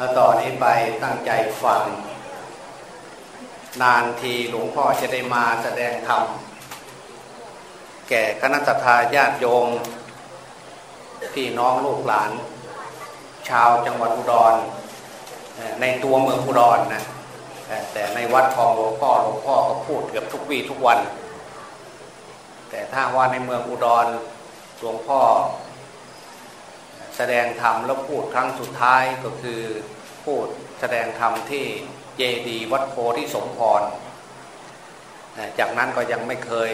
แล้วต่อนนี้ไปตั้งใจฟัง นานทีหลวงพ่อจะได้มาแสดงธรรม แก่คณะทาญาติโยม พี่น้องลูกหลาน ชาวจังหวัดอุดร ในตัวเมืองอุดรนะแต่ในวัดทองหลวงพ่อหลวงพ่อก็พูดเกือบทุกวีทุกวัน แต่ถ้าว่าในเมืองอุดรหลวงพ่อ แสดงธรรมแล้วพูดครั้งสุดท้ายก็คือพูดแสดงธรรมที่เจดีวัดโพธิสมพร จากนั้นก็ยังไม่เคย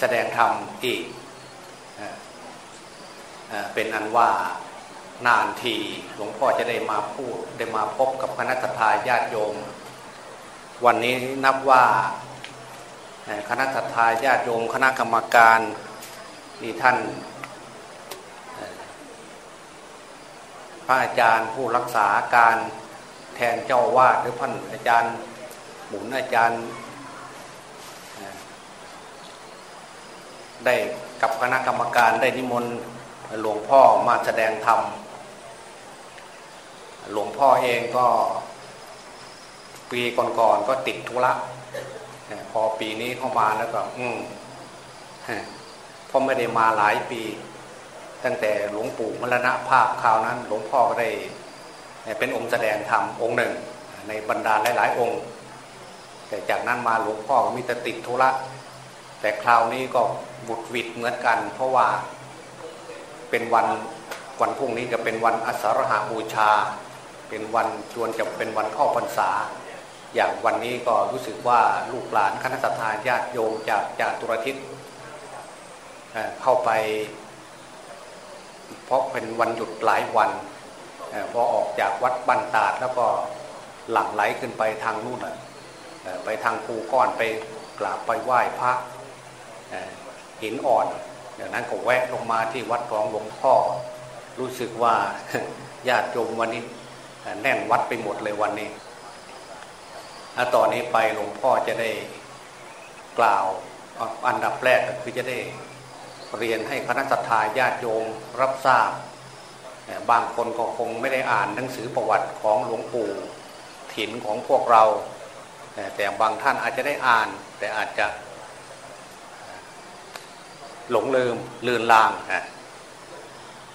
แสดงธรรมอีก เป็นอันว่านานทีหลวงพ่อจะได้มาพูดได้มาพบกับคณะทาญาติโยม วันนี้นับว่าคณะทาญาติโยม คณะกรรมการที่ท่าน พระอาจารย์ผู้รักษาการแทนเจ้าวาดหรือพันอาจารย์หมุนอาจารย์ ได้กับคณะกรรมการได้นิมนต์หลวงพ่อมาแสดงธรรมหลวงพ่อเองก็ปีก่อนๆก็ติดธุระพอปีนี้เข้ามาแล้วก็ อืมพอไม่ได้มาหลายปี ตั้งแต่หลวงปู่มรณภาพคราวนั้น หลวงพ่อก็ได้เป็นองค์แสดงธรรมองค์หนึ่ง ในบรรดาหลาย ๆ องค์ แต่จากนั้นมาหลวงพ่อก็มีแต่ติดธุระแต่คราวนี้ก็บุดวิดเหมือนกัน เพราะว่าเป็นวันวันพรุ่งนี้จะเป็นวันอสรหาบูชา เป็นวันชวนจะเป็นวันเข้าพรรษา อย่างวันนี้ก็รู้สึกว่าลูกหลานคณะสัตยาญาติโยมจากจากตุรทิศเข้าไป เพราะเป็นวันหยุดหลายวันพอออกจากวัดบ้านตาดแล้วก็หลั่งไหลขึ้นไปทางนู่นไปทางภูก้อนไปกราบไปไหว้พระหินอ่อนอย่างนั้นก็แวะลงมาที่วัดรองหลวงพ่อ รู้สึกว่าญาติโยมวันนี้แน่นวัดไปหมดเลยวันนี้ต่อนนี้ไปหลวงพ่อจะได้กล่าวอันดับแรกก็คือจะได้ เรียนให้คณะสัตยาญาติโยมรับทราบบางคนก็คงไม่ได้อ่านหนังสือประวัติของหลวงปู่ถิ่นของพวกเรา แต่บางท่านอาจจะได้อ่าน แต่อาจจะ หลงลืมลืนลาง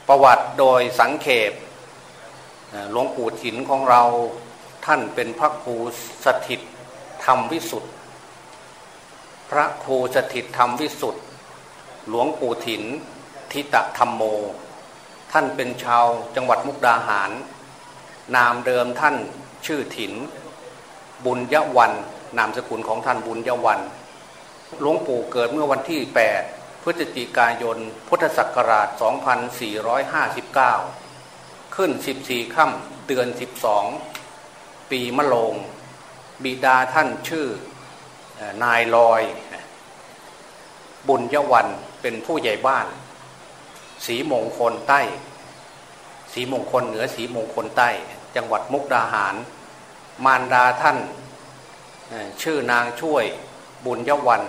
ประวัติโดยสังเขปหลวงปู่ถิ่นของเราท่านเป็นพระครูสถิตธรรมวิสุทธ์พระครูสถิตธรรมวิสุทธ์ หลวงปู่ถินทิตะธรรมโม ท่านเป็นชาวจังหวัดมุกดาหาร นามเดิมท่านชื่อถิน บุญยวันนามสกุลของท่านบุญยวันหลวงปู่เกิดเมื่อวันที่ 8 พฤศจิกายน พุทธศักราช 2459 ขึ้น 14 ค่ำเดือน 12 ปีมะโรงบิดาท่านชื่อนายลอย บุญยวัน เป็นผู้ใหญ่บ้าน สีมงคลใต้ สีมงคลเหนือสีมงคลใต้ จังหวัดมุกดาหาร มารดาท่าน ชื่อนางช่วยบุญยวัน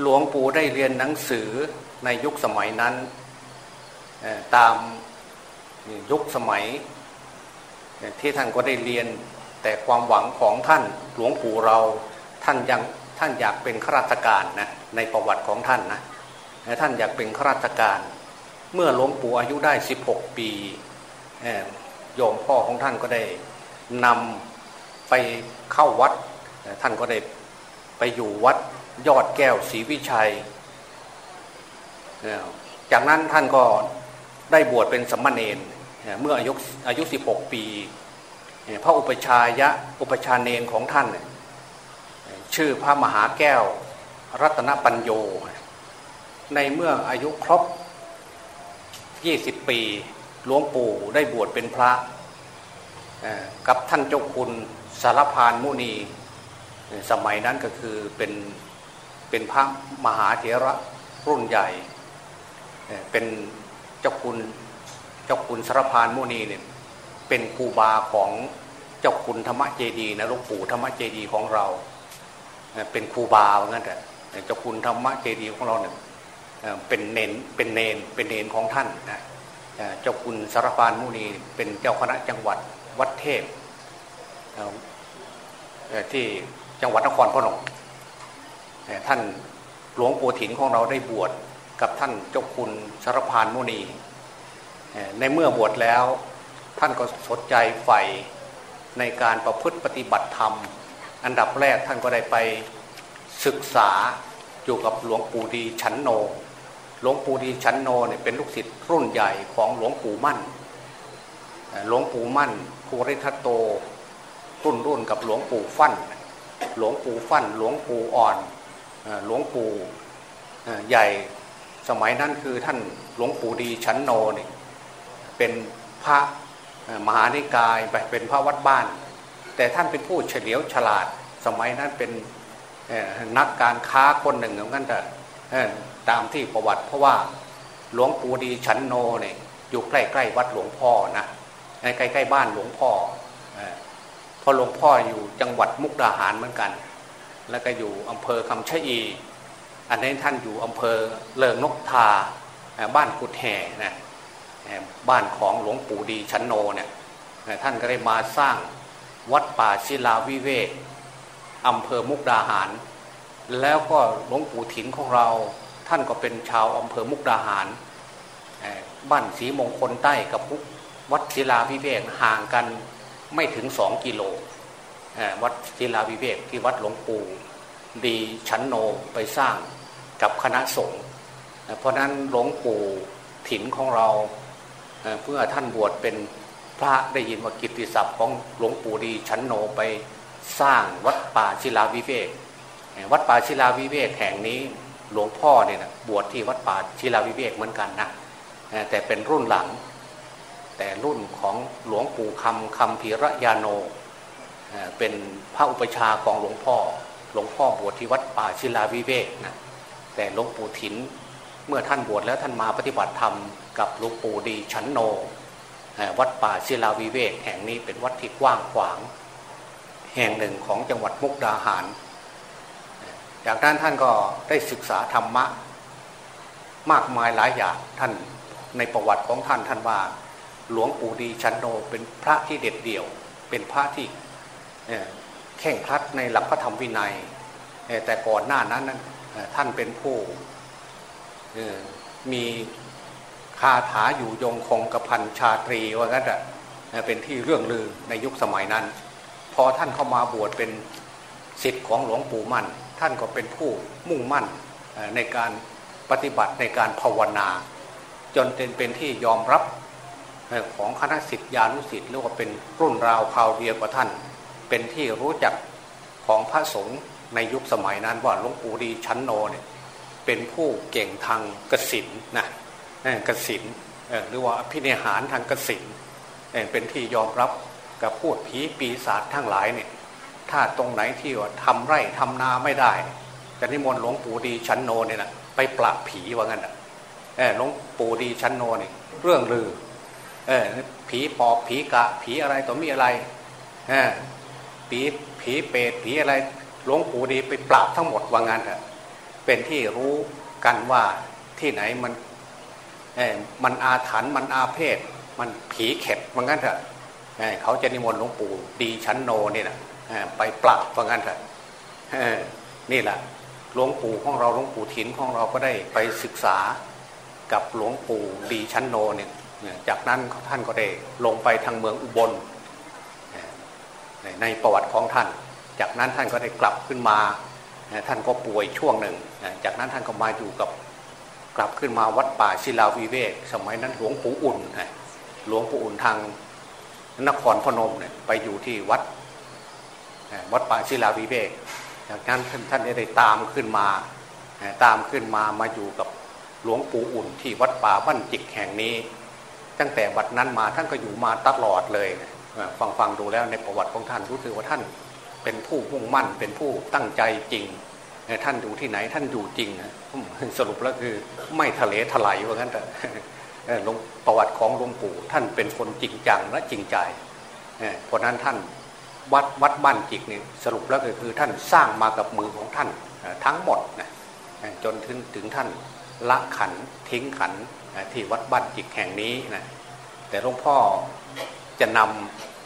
หลวงปู่ได้เรียนหนังสือในยุคสมัยนั้น ตามยุคสมัย ที่ท่านก็ได้เรียนแต่ความหวังของท่านหลวงปู่เราท่านยังท่านอยากเป็นข้าราชการนะในประวัติของท่านนะ ท่านอยากเป็นข้าราชการ เมื่อหลวงปู่อายุได้ 16 ปีโยมพ่อของท่านก็ได้นำไปเข้าวัด ท่านก็ได้ไปอยู่วัดยอดแก้วศรีวิชัย จากนั้นท่านก็ได้บวชเป็นสมณเณรเมื่ออายุอายุ 16 ปี พระอุปชายะอุปชาเนนของท่าน ชื่อพระมหาแก้วรัตนปัญโย ในเมื่ออายุครบ 20 ปีหลวงปู่ได้บวชเป็นพระกับท่านเจ้าคุณสารพานมุนี สมัยนั้นก็คือเป็นเป็นพระมหาเถระรุ่นใหญ่ เป็นเจ้าคุณเจ้าคุณสารพานมุนีเนี่ยเป็นครูบาของเจ้าคุณธรรมเจดีนะหลวงปู่ธรรมเจดีของเรา เป็นครูบาเหมือนกันแต่เจ้าคุณธรรมเจดีของเราเนี่ย เป็นเนนเป็นเนนเป็นเนนของท่านนะเจ้าคุณสารพานมุนีเป็นเจ้าคณะจังหวัดวัดเทพที่จังหวัดนครพนมท่านหลวงปู่ถินของเราได้บวชกับท่านเจ้าคุณสารพานมุนี ในเมื่อบวชแล้วท่านก็สนใจใฝ่ในการประพฤติปฏิบัติธรรม อันดับแรกท่านก็ได้ไปศึกษาอยู่กับหลวงปู่ดีชันโน หลวงปู่ดีชันโนเนี่ยเป็นลูกศิษย์รุ่นใหญ่ของหลวงปู่มั่น หลวงปู่มั่นภูริทัตโต รุ่นรุ่นกับหลวงปู่ฟั่น หลวงปู่ฟั่น หลวงปู่อ่อน หลวงปู่ใหญ่ สมัยนั้นคือท่านหลวงปู่ดีชันโนเนี่ยเป็นพระมหานิกายไปเป็นพระวัดบ้าน แต่ท่านเป็นผู้เฉลียวฉลาด สมัยนั้นเป็นนักการค้าคนหนึ่งเหมือนกันแต่ ตามที่ประวัติ เพราะว่าหลวงปู่ดีชันโนเนี่ยอยู่ใกล้ๆวัดหลวงพ่อนะใกล้ๆบ้านหลวงพ่อพอหลวงพ่ออยู่จังหวัดมุกดาหารเหมือนกัน แล้วก็อยู่อำเภอคำชะอี อันนี้ท่านอยู่อำเภอเลิงนกทาบ้านกุดแห่นะบ้านของหลวงปู่ดีชันโนเนี่ยท่านก็ได้มาสร้างวัดป่าศิลาวิเวกอำเภอมุกดาหาร แล้วก็หลวงปู่ถินของเรา ท่านก็เป็นชาวอำเภอมุกดาหารบ้านสีมงคลใต้กับวัดศิลาวิเวกห่างกันไม่ถึงสองกิโลวัดศิลาวิเวกที่วัดหลวงปู่ดีชันโนไปสร้างกับคณะสงฆ์เพราะนั้นหลวงปู่ถิ่นของเราเพื่อท่านบวชเป็นพระได้ยินว่ากิตติศัพท์ของหลวงปู่ดีชันโนไปสร้างวัดป่าศิลาวิเวกวัดป่าศิลาวิเวกแห่งนี้ หลวงพ่อเนี่ยนะบวชที่วัดป่าศิลาวิเวกเหมือนกันนะแต่เป็นรุ่นหลัง แต่รุ่นของหลวงปู่คำคำพีระยาโนเป็นพระอุปชาของหลวงพ่อ หลวงพ่อบวชที่วัดป่าศิลาวิเวกนะแต่หลวงปู่ถินเมื่อท่านบวชแล้วท่านมาปฏิบัติธรรมกับหลวงปู่ดีชันโน วัดป่าศิลาวิเวกแห่งนี้เป็นวัดที่กว้างขวาง แห่งหนึ่งของจังหวัดมุกดาหาร จากนั้นท่านก็ได้ศึกษาธรรมะ มากมายหลายอย่างท่านในประวัติของท่านท่านว่า หลวงปู่ดีชันโนเป็นพระที่เด็ดเดี่ยว เป็นพระที่แข่งครัดในหลักพระธรรมวินัย แต่ก่อนหน้านั้นท่านเป็นผู้มีคาถาอยู่ยงคงกระพันชาตรีว่างั้นเป็นที่เรื่องลือในยุคสมัยนั้น พอท่านเข้ามาบวชเป็นสิทธิ์ของหลวงปู่มั่น ท่านก็เป็นผู้มุ่งมั่นในการปฏิบัติในการภาวนาจนเป็นเป็นที่ยอมรับของคณะสิทธิานุสิทธิ์หรือว่าเป็นรุ่นราวคราวเดียวกับท่าน เป็นที่รู้จักของพระสงฆ์ในยุคสมัยนั้นว่าหลวงปู่ดีชั้นโนเนี่ยเป็นผู้เก่งทางกสินนะกสินหรือว่าพิเนหารทางกสินเป็นที่ยอมรับกับพูดผีปีศาจทั้งหลายเนี่ย ถ้าตรงไหนที่ว่าทำไร่ทำนาไม่ได้จะนิมนต์หลวงปู่ดีชันโนเนี่ยนะไปปราบผีว่างั้นอะหลวงปู่ดีชันโนเนี่ยเรื่องลือเออผีปอบผีกะ ผีอะไรตัวมีอะไรเออผีผีเปรตผีอะไรหลวงปู่ดีไปปราบทั้งหมดว่างั้นอะเป็นที่รู้กันว่าที่ไหนมันเออมันอาถรรพ์มันอาเพศ มันผีเข็ดว่างั้นเถอะเขาจะนิมนต์หลวงปู่ดีชันโนเนี่นะ ไปปราบว่างั้นเถอะนี่แหละหลวงปู่ของเราหลวงปู่ถินของเราก็ได้ไปศึกษากับหลวงปู่ดีชั้นโนเนี่ยจากนั้นท่านก็ได้ลงไปทางเมืองอุบล ในประวัติของท่าน จากนั้นท่านก็ได้กลับขึ้นมาท่านก็ป่วยช่วงหนึ่ง จากนั้นท่านก็มาอยู่กับกลับขึ้นมาวัดป่าศิลาวิเวกสมัยนั้นหลวงปู่อุ่นหลวงปู่อุ่นทางนครพนมเนี่ยไปอยู่ที่วัด วัดป่าศิลาวิเวกจากนั้นท่านได้ตามขึ้นมาตามขึ้นมามาอยู่กับหลวงปู่อุ่นที่วัดป่าบ้านจิกแห่งนี้ ตั้งแต่บัดนั้นมาท่านก็อยู่มาตลอดเลยฟังฟังดูแล้วในประวัติของท่านรู้สึกว่าท่านเป็นผู้มุ่งมั่นเป็นผู้ตั้งใจจริงท่านอยู่ที่ไหนท่านอยู่จริงสรุปแล้วคือไม่ทะเลถลายว่างั้นแต่ประวัติของหลวงปู่ท่านเป็นคนจริงจังและจริงใจเพราะนั้นท่าน วัดวัดบ้านจิกนี่สรุปแล้วก็คือท่านสร้างมากับมือของท่านทั้งหมดนะจนถึงถึงท่านละขันทิ้งขันที่วัดบ้านจิกแห่งนี้นะแต่หลวงพ่อจะน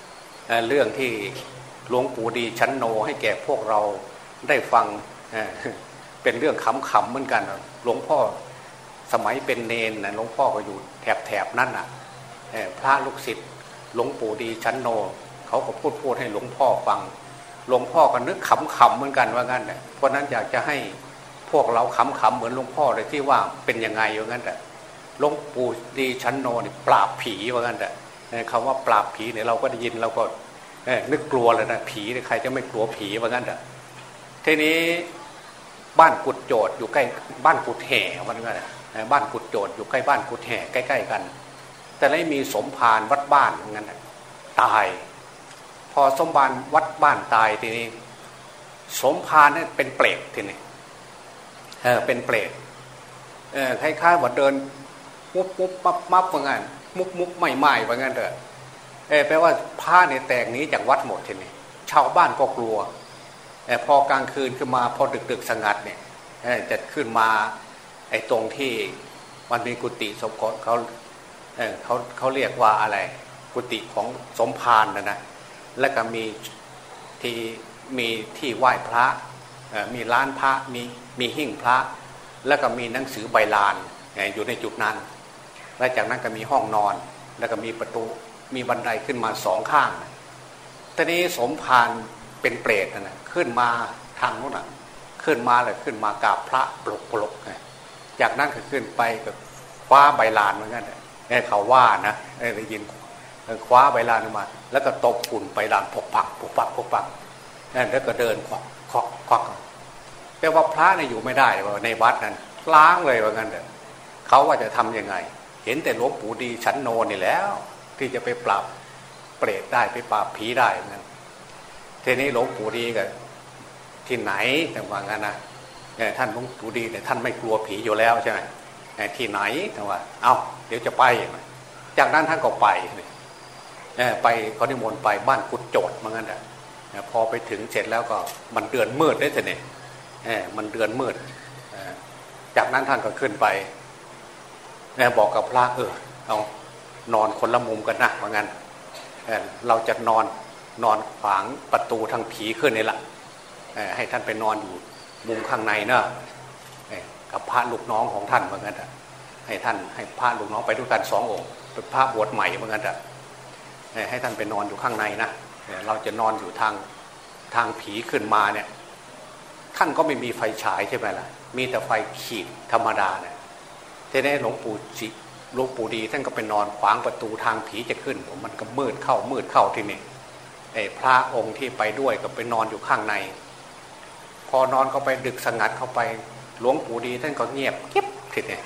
ำเรื่องที่หลวงปู่ดีชั้นโนให้แก่พวกเราได้ฟังเป็นเรื่องขำๆเหมือนกันหลวงพ่อสมัยเป็นเนนนะหลวงพ่อก็อยู่แถบแถบนั่นอะพระลูกศิษย์หลวงปู่ดีชั้นโน เขาก็พูดพูดให้หลวงพ่อฟัง หลวงพ่อก็นึกขำๆเหมือนกันว่างั้นเพราะนั้นอยากจะให้พวกเราขำๆเหมือนหลวงพ่อเลยที่ว่าเป็นยังไงอย่างนั้นแต่หลวงปู่ดีชั้นโนนี่ปราบผีว่างั้นแต่คำว่าปราบผีเนี่ยเราก็ได้ยินเราก็นึกกลัวเลยนะผีใครจะไม่กลัวผีว่างั้นแต่ทีนี้บ้านกุดโจดอยู่ใกล้บ้านกุดแห่วันนั้นบ้านกุดโจดอยู่ใกล้บ้านกุดแห่ใกล้ ๆ กัน แต่ไม่มีสมภารวัดบ้านงั้นตาย พอสมภารวัดบ้านตายทีนี้ สมภารนี่เป็นเปรตทีนี้เออเป็นเปรตเออคล้ายๆว่าเดินมุบมุบมับมับว่างั้นมุบมุบไม่ไม่ว่างั้นเถอะเออแปลว่าผ้าเนี่ยแตกนี้จากวัดหมดทีนี้ชาวบ้านก็กลัวแต่พอกลางคืนขึ้นมาพอดึกดึกสงัดเนี่ยจะขึ้นมาไอ้ตรงที่มันมีกุฏิสมกเขาเเขาเขาเรียกว่าอะไร กุฏิของสมภารนะนะ แล้วก็มีที่มีที่ไหว้พระมีร้านพระมีมีหิ้งพระ แล้วก็มีหนังสือใบลานอยู่ในจุดนั้น และจากนั้นก็มีห้องนอน แล้วก็มีประตูมีบันไดขึ้นมาสองข้างตอนนี้สมภารเป็นเปรตนะขึ้นมาทางโน้นขึ้นมาเลยขึ้นมากราบพระปลกปลกไงจากนั้นก็ขึ้นไปกับคว้าใบลานเหมือนกันเขาว่านะได้ยิน คว้าใบลานมา แล้วก็ตบฝุ่นใบลานปกปักปกปักปกปักนั่นแล้วก็เดินควักควักควักแต่ว่าพระเนี่ยอยู่ไม่ได้ว่าในวัดนั้นล้างเลยว่างั้นเถอะเขาว่าจะทํำยังไง เห็นแต่หลวงปู่ดีชั้นโนนี่แล้ว ที่จะไปปราบเปรตได้ไปปราบผีได้นกันทีนี้หลวงปู่ดีกับที่ไหนแต่ว่างั้นนะท่านหลวงปู่ดีเนี่ยท่านไม่กลัวผีอยู่แล้วใช่ไหมที่ไหนแต่ว่า เอา้าเดี๋ยวจะไป จากนั้นท่านก็ไป ไปเขานิมนต์ไปบ้านกุดโจดเหมือนกันนะพอไปถึงเสร็จแล้วก็มันเดือนมืดได้แต่เนี่ยมันเดือนมืด จากนั้นท่านก็ขึ้นไปบอกกับพระเออเอานอนคนละมุมกันนะเหมือนกันเราจะนอนนอนขวางประตูทางผีขึ้นนี่แหละให้ท่านไปนอนอยู่มุมข้างในเนอะกับพระลูกน้องของท่านเหมือนกันให้ท่านให้พระลูกน้องไปด้วยกันสององค์เป็นพระบวชใหม่เหมือนกันอะ ให้ท่านไปนอนอยู่ข้างในนะเราจะนอนอยู่ทางทางผีขึ้นมาเนี่ยท่านก็ไม่มีไฟฉายใช่ไหมล่ะ มีแต่ไฟขีดธรรมดาเนี่ยทีนี้หลวงปู่จิหลวงปู่ดีท่านก็ไปนอนขวางประตูทางผีจะขึ้น มันก็มืดเข้ามืดเข้าที่นี่ไอ้พระองค์ที่ไปด้วยก็ไปนอนอยู่ข้างใน พอนอนเข้าไปดึกสงัดเข้าไปหลวงปู่ดีท่านก็เงียบเก็บทีนี้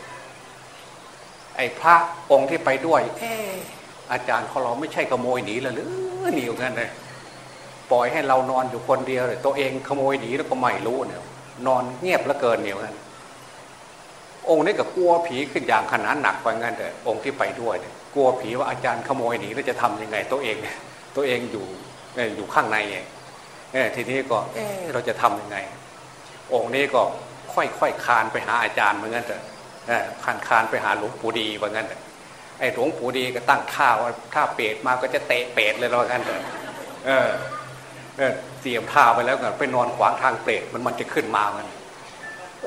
ไอ้พระองค์ที่ไปด้วย เอ อาจารย์ของเราไม่ใช่ขโมยหนีหรือหนีอย่างนั้นเลยปล่อยให้เรานอนอยู่คนเดียวเลยตัวเองขโมยหนีแล้วก็ไม่รู้เนี่ยนอนเงียบแล้วเกินเหนี่ยนั้นองค์นี้ก็กลัวผีขึ้นอย่างขนาดหนักไปงั้นเลยองค์ที่ไปด้วยเนี่ยกลัวผีว่าอาจารย์ขโมยหนีแล้วจะทํำยังไง ตัวเองตัวเองอยู่อยู่ข้างในเองทีนี้ก็เออเราจะทํำยังไง องค์นี้ก็ค่อยๆคานไปหาอาจารย์เหมือนกันเถอะคานคานไปหาหลวงปู่ดีเหมือนกัน ไอ้หลวงปู่ดีก็ตั้งท่าว่าถ้าเปรตมาก็จะเตะเปรตเลยเหมือกันเถอะเออเเตรียมท่าไปแล้วกันไปนอนขวางทางเปรตมันมันจะขึ้นมามัน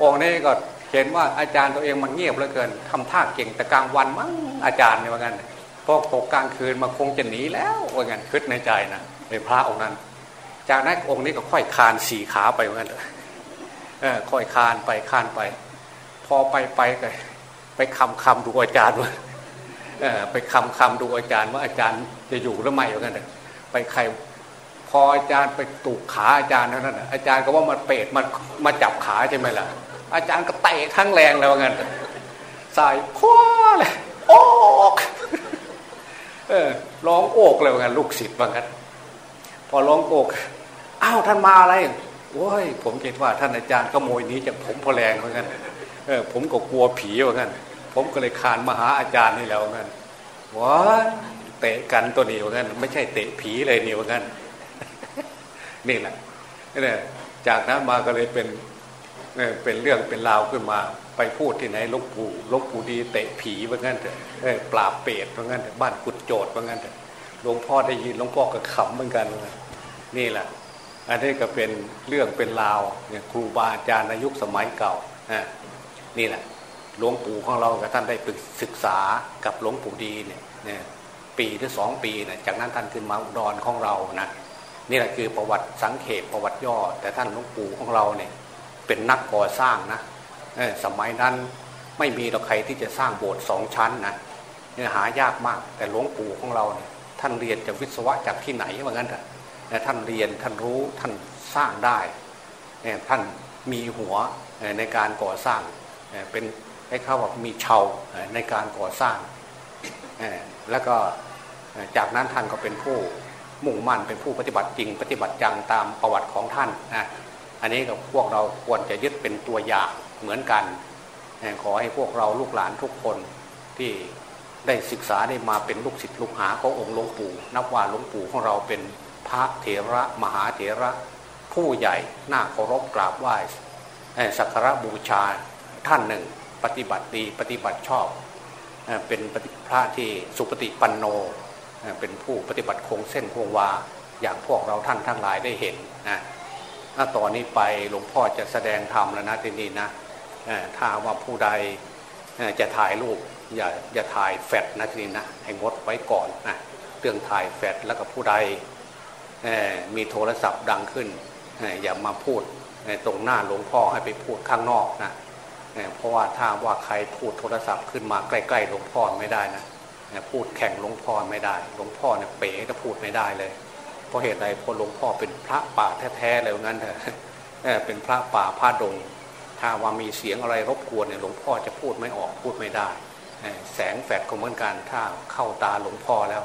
องค์นี้ก็เห็นว่าอาจารย์ตัวเองมันเงียบเหลือเกินทำท่าเก่งแต่กลางวันมั้งอาจารย์เนี่ยว่างั้นพอตกกลางคืนมาคงจะหนีแล้วว่างั้นคิดในใจนะในพระองค์นั้น จากนั้นองค์นี้ก็ค่อยคานสี่ขาไปว่างั้นเออค่อยคานไปคานไป พอไปไปไปไปคำคำดูอาจารย์ว่า ไปคำคำดูอาจารย์ว่าอาจารย์จะอยู่หรือไม่ว่างั้นไปใครพออาจารย์ไปตูกขาอาจารย์นั่นอาจารย์ก็ว่ามันเปรตมันมาจับขาใช่ไหมล่ะ อาจารย์ก็เตะทั้งแรงเลยว่างั้นใส่คว้าเลยโอกเออร้องโอกเลยว่างั้นลูกศิษย์ว่างั้นพอร้องโอกอ้าวท่านมาอะไรโอ้ยผมคิดว่าท่านอาจารย์ขโมยนี้จากผมพอแรงเหมือนกันเออผมก็กลัวผีเหมือนกัน ผมก็เลยคานมาหาอาจารย์นี่แล้วเหมือนกันว้าเตะกันตัวนี้เหมือนกันไม่ใช่เตะผีเลยนี่เหมือนนนี่แหละนี่จากนั้นมาก็เลยเป็นเป็นเรื่องเป็นราวขึ้นมา ไปพูดที่ไหนลบปู่ลบปู่ดีเตะผีว่างั้นเถอะปราบเปรตว่างั้นเถอะบ้านกุดโจดว่างั้นเถอะหลวงพ่อได้ยินหลวงพ่อก็ขำเหมือนกันนี่แหละอันนี้ก็เป็นเรื่องเป็นราวเนี่ยครูบาอาจารย์ในยุคสมัยเก่านี่แหละ หลวงปู่ของเรากับท่านได้ศึกษากับหลวงปู่ดีเนี่ยปีหรือสองปีเนี่ยจากนั้นท่านขึ้นมาอุดรของเรานะนี่แหละคือประวัติสังเขปประวัติย่อ แต่ท่านหลวงปู่ของเราเนี่ยเป็นนักก่อสร้างนะสมัยนั้นไม่มีเราใครที่จะสร้างโบสถ์สองชั้นนะเนี่ยหายากมาก แต่หลวงปู่ของเราเนี่ยท่านเรียนจากวิศวะจากที่ไหนว่างั้นเถอะท่านเรียนท่านรู้ท่านสร้างได้ท่านมีหัวในการก่อสร้างเป็น ให้เขาบอกมีเชาในการก่อสร้าง แล้วก็จากนั้นท่านก็เป็นผู้มุ่งมั่นเป็นผู้ปฏิบัติจริง ปฏิบัติจังตามประวัติของท่านนะอันนี้กับพวกเราควรจะยึดเป็นตัวอย่างเหมือนกัน ขอให้พวกเราลูกหลานทุกคนที่ได้ศึกษาได้มาเป็นลูกศิษย์ลูกหาขององค์หลวงปู่ นับว่าหลวงปู่ของเราเป็นพระเถระมหาเถระผู้ใหญ่น่าเคารพกราบไหว้สักการะบูชาท่านหนึ่ง ปฏิบัติดีปฏิบัติชอบเป็นพระที่สุปฏิปันโน เป็นผู้ปฏิบัติคงเส้นคงวาอย่างพวกเราท่านทั้งหลายได้เห็นนะถ้าต่อนนี้ไปหลวงพ่อจะแสดงธรรมแล้วนะทีนี้นะถ้าว่าผู้ใดจะถ่ายรูปอย่าอย่าถ่ายแฟดนะทีนี้นะให้งดไว้ก่อนนะเรื่องถ่ายแฟดแล้วก็ผู้ใดมีโทรศัพท์ดังขึ้นอย่ามาพูดตรงหน้าหลวงพ่อให้ไปพูดข้างนอกนะ เพราะว่าถ้าว่าใครพูดโทรศัพท์ขึ้นมาใกล้ๆหลวงพ่อไม่ได้นะพูดแข่งหลวงพ่อไม่ได้ หลวงพ่อเนี่ยเป๋ก็พูดไม่ได้เลย เพราะเหตุใดเพราะหลวงพ่อเป็นพระป่าแท้ๆเลยงั้นเถอะเป็นพระป่าพระดง ถ้าว่ามีเสียงอะไรรบกวนเนี่ยหลวงพ่อจะพูดไม่ออกพูดไม่ได้ แสงแฝดก็เหมือนกันถ้าเข้าตาหลวงพ่อแล้ว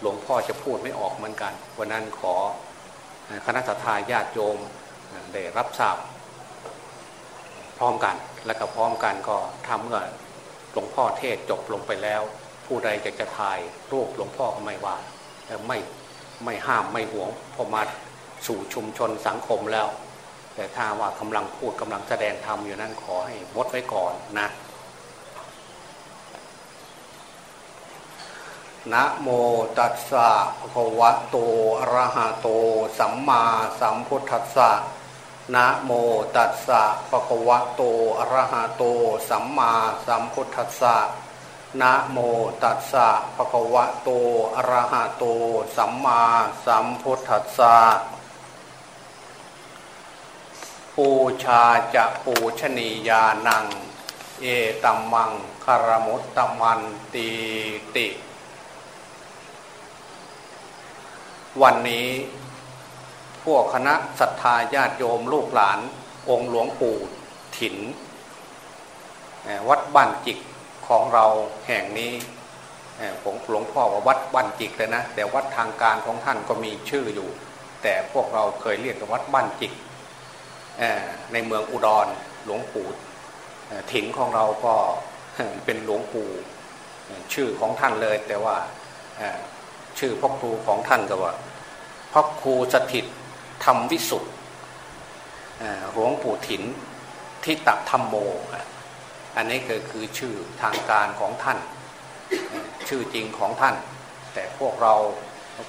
หลวงพ่อจะพูดไม่ออกเหมือนกัน วันนั้นขอคณะทาญาติโยมได้รับทราบพร้อมกัน และก็พร้อมกันก็ทำเมื่อหลวงพ่อเทศจบลงไปแล้ว ผู้ใดจะจะถ่ายรูปหลวงพ่อก็ไม่ว่าไม่ไม่ห้ามไม่หวงพอมาสู่ชุมชนสังคมแล้ว แต่ถ้าว่ากำลังพูดกำลังแสดงธรรมอยู่นั้นขอให้มดไว้ก่อนนะนะโมตัสสะภะคะวะโตอะระหะโต สัมมาสัมพุทธัสสะ นะโมตัสสะภะคะวะโตอะระหะโต สัมมาสัมพุทธัสสะนะโมตัสสะภะคะวะโตอะระหะโต สัมมาสัมพุทธัสสะปูชาจะปูชนียานัง เอตัมมังคารมุตตมันตีติ วันนี้ พวกคณะศรัทธาญาติโยมลูกหลาน องค์หลวงปู่ถิน วัดบ้านจิกของเราแห่งนี้ผมหลวงพ่อว่าวัดบ้านจิกเลยนะ แต่วัดทางการของท่านก็มีชื่ออยู่ แต่พวกเราเคยเรียกวัดบ้านจิกในเมืองอุดรหลวงปู่ถินของเราก็เป็นหลวงปู่ชื่อของท่านเลย แต่ว่าชื่อพ่อครูของท่านก็ว่าพ่อครูสถิต ธรรมวิสุทธ์หลวงปู่ถินทิตธรรมโม อันนี้ก็คือชื่อทางการของท่าน ชื่อจริงของท่าน แต่พวกเรา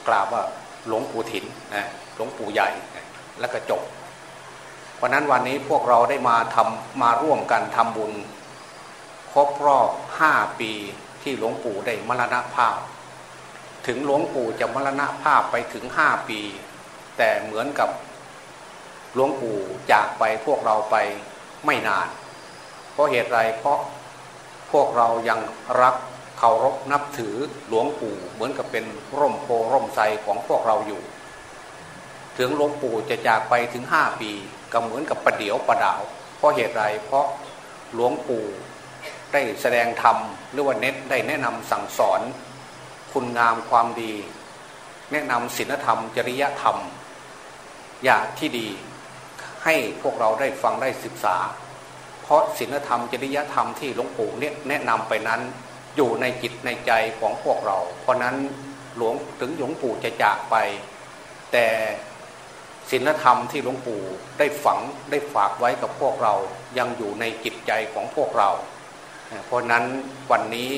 กล่าวว่าหลวงปู่ถินหลวงปู่ใหญ่แล้วก็จบวันนั้นวันนี้พวกเราได้มาทำมาร่วมกันทำบุญ ครบรอบห้าปีที่หลวงปู่ได้มรณภาพ ถึงหลวงปู่จะมรณภาพไปถึงห้าปี แต่เหมือนกับหลวงปู่จากไปพวกเราไปไม่นาน เพราะเหตุไรเพราะพวกเรายังรักเคารพนับถือหลวงปู่เหมือนกับเป็นร่มโพร่มไทรของพวกเราอยู่ ถึงหลวงปู่จะจากไปถึงห้าปีก็เหมือนกับประเดียวประดาว เพราะเหตุไรเพราะหลวงปู่ได้แสดงธรรมหรือว่าเน็ตได้แนะนำสั่งสอน คุณงามความดี แนะนำศีลธรรม จริยธรรม อย่างที่ดี ให้พวกเราได้ฟังได้ศึกษา เพราะศีลธรรมจริยธรรมที่หลวงปู่เนี่ยแนะนำไปนั้นอยู่ในจิตในใจของพวกเรา เพราะนั้นหลวงถึงหลวงปู่จะจากไป แต่ศีลธรรมที่หลวงปู่ได้ฝังได้ฝากไว้กับพวกเรายังอยู่ในจิตใจของพวกเรา เพราะนั้นวันนี้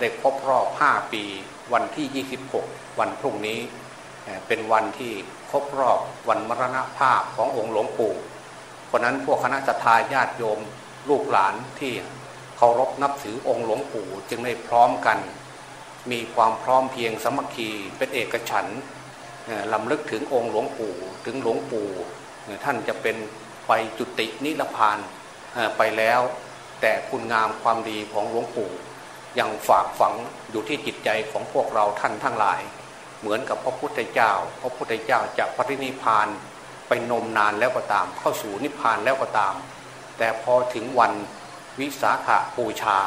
ได้ครบรอบ 5 ปี วันที่ 26 วันพรุ่งนี้เป็นวันที่ ครบรอบวันมรณภาพขององค์หลวงปู่เพราะนั้นพวกคณะสัตยาญาติโยมลูกหลานที่เคารพนับถือองค์หลวงปู่จึงได้พร้อมกัน มีความพร้อมเพียงสมัคคีเป็นเอกฉันลำลึกถึงองค์หลวงปู่ถึงหลวงปู่ท่านจะเป็นไปจุตินิพพานไปแล้ว แต่คุณงามความดีของหลวงปู่ยังฝากฝังอยู่ที่จิตใจของพวกเราท่านทั้งหลาย เหมือนกับพระพุทธเจ้า พระพุทธเจ้าจะปรินิพานไปนมนานแล้วก็ตาม เข้าสู่นิพพานแล้วก็ตาม แต่พอถึงวันวิสาขาบูชา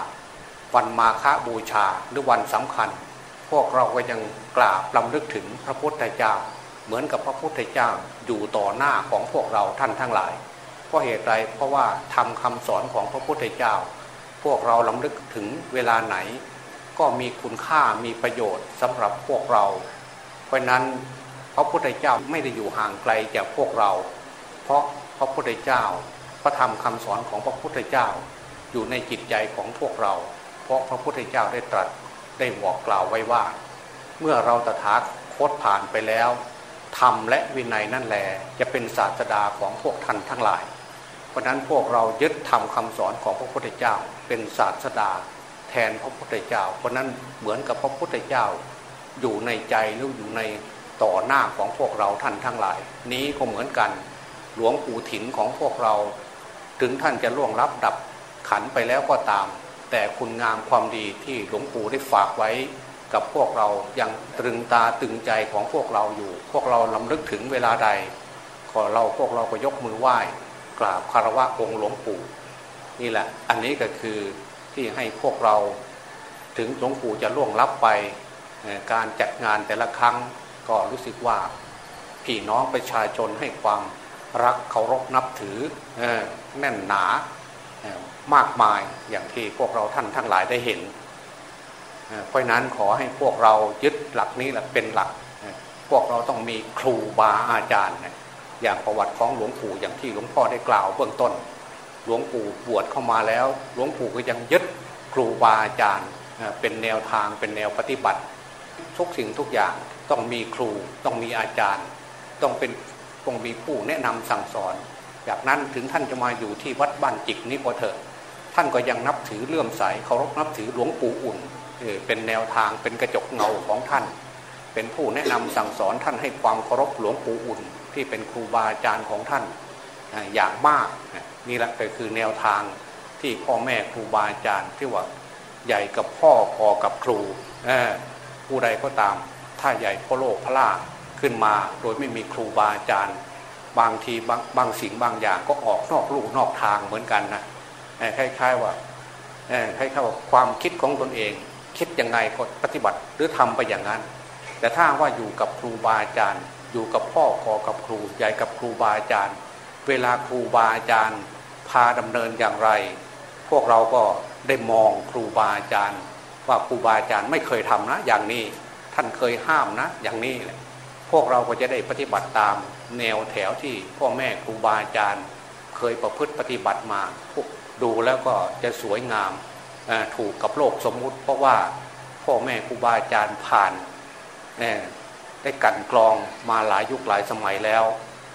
วันมาฆบูชาหรือวันสำคัญ พวกเราก็ยังกราบลำลึกถึงพระพุทธเจ้า เหมือนกับพระพุทธเจ้าอยู่ต่อหน้าของพวกเราท่านทั้งหลาย เพราะเหตุไรเพราะว่าทำคำสอนของพระพุทธเจ้า พวกเราลำลึกถึงเวลาไหน ก็มีคุณค่ามีประโยชน์สำหรับพวกเรา ราะนั้นพระพุทธเจ้าไม่ได้อยู่ห่างไกลจากพวกเรา เพราะพระพุทธเจ้า พระธรรมคำสอนของพระพุทธเจ้า อยู่ในจิตใจของพวกเรา เพราะพระพุทธเจ้าได้ตรัสได้บอกกล่าวไว้ว่า เมื่อเราตถาคตผ่านไปแล้วธรรมและวินัยนั่นแหละจะเป็นศาสดาของพวกท่านทั้งหลาย เพราะนั้นพวกเรายึดทำคำสอนของพระพุทธเจ้า เป็นศาสดา แทนพระพุทธเจ้า เพราะนั้นเหมือนกับพระพุทธเจ้า อยู่ในใจหรืออยู่ในต่อหน้าของพวกเราท่านทั้งหลาย นี้ก็เหมือนกัน หลวงปู่ถินของพวกเรา ถึงท่านจะล่วงลับดับขันไปแล้วก็ตาม แต่คุณงามความดีที่หลวงปู่ได้ฝากไว้ กับพวกเรายังตรึงตาตึงใจของพวกเราอยู่ พวกเราลำลึกถึงเวลาใดก็เราพวกเราก็ยกมือไหว้กราบคารวะองค์หลวงปู่ นี่แหละ อันนี้ก็คือที่ให้พวกเราถึงหลวงปู่จะล่วงลับไป การจัดงานแต่ละครั้งก็รู้สึกว่าพี่น้องประชาชนให้ความรักเคารพนับถือแน่นหนามากมายอย่างที่พวกเราท่านทั้งหลายได้เห็น เพราะนั้นขอให้พวกเรายึดหลักนี้แหละเป็นหลัก พวกเราต้องมีครูบาอาจารย์ อย่างประวัติของหลวงปู่อย่างที่หลวงพ่อได้กล่าวเบื้องต้น หลวงปู่บวชเข้ามาแล้ว หลวงปู่ก็ยังยึดครูบาอาจารย์เป็นแนวทางเป็นแนวปฏิบัติ ทุกสิ่งทุกอย่างต้องมีครูต้องมีอาจารย์ ต้องเป็นต้องมีผู้แนะนำสั่งสอน จากนั้นถึงท่านจะมาอยู่ที่วัดบ้านจิกนี้พอเถอะท่านก็ยังนับถือเลื่อมใสเคารพนับถือหลวงปู่อุ่นเป็นแนวทางเป็นกระจกเงาของท่าน เป็นผู้แนะนำสั่งสอนท่านให้ความเคารพหลวงปู่อุ่น ที่เป็นครูบาอาจารย์ของท่านอย่างมากนี่แหละก็คือแนวทางที่พ่อแม่ครูบาอาจารย์ที่ว่าใหญ่กับพ่อพอกับครู ผู้ใดก็ตาม ถ้าใหญ่พ่อโลกพระลาขึ้นมาโดยไม่มีครูบาอาจารย์ บางทีบางบางสิ่งบางอย่างก็ออกนอกลูกนอกทางเหมือนกันนะคล้ายๆว่าคล้ายๆว่าความคิดของตนเอง คิดยังไงก็ปฏิบัติหรือทำไปอย่างนั้น แต่ถ้าว่าอยู่กับครูบาอาจารย์ อยู่กับพ่อพอกับครูใหญ่กับครูบาอาจารย์ เวลาครูบาอาจารย์พาดำเนินอย่างไร พวกเราก็ได้มองครูบาอาจารย์ ว่าครูบาอาจารย์ไม่เคยทำนะ อย่างนี้ท่านเคยห้ามนะ อย่างนี้แหละพวกเราก็จะได้ปฏิบัติตามแนวแถวที่พ่อแม่ครูบาอาจารย์ เคยประพฤติปฏิบัติมาพวกดูแล้วก็จะสวยงามถูกกับโลกสมมุติ เพราะว่าพ่อแม่ครูบาอาจารย์ผ่านได้กันกรองมาหลายยุคหลายสมัยแล้ว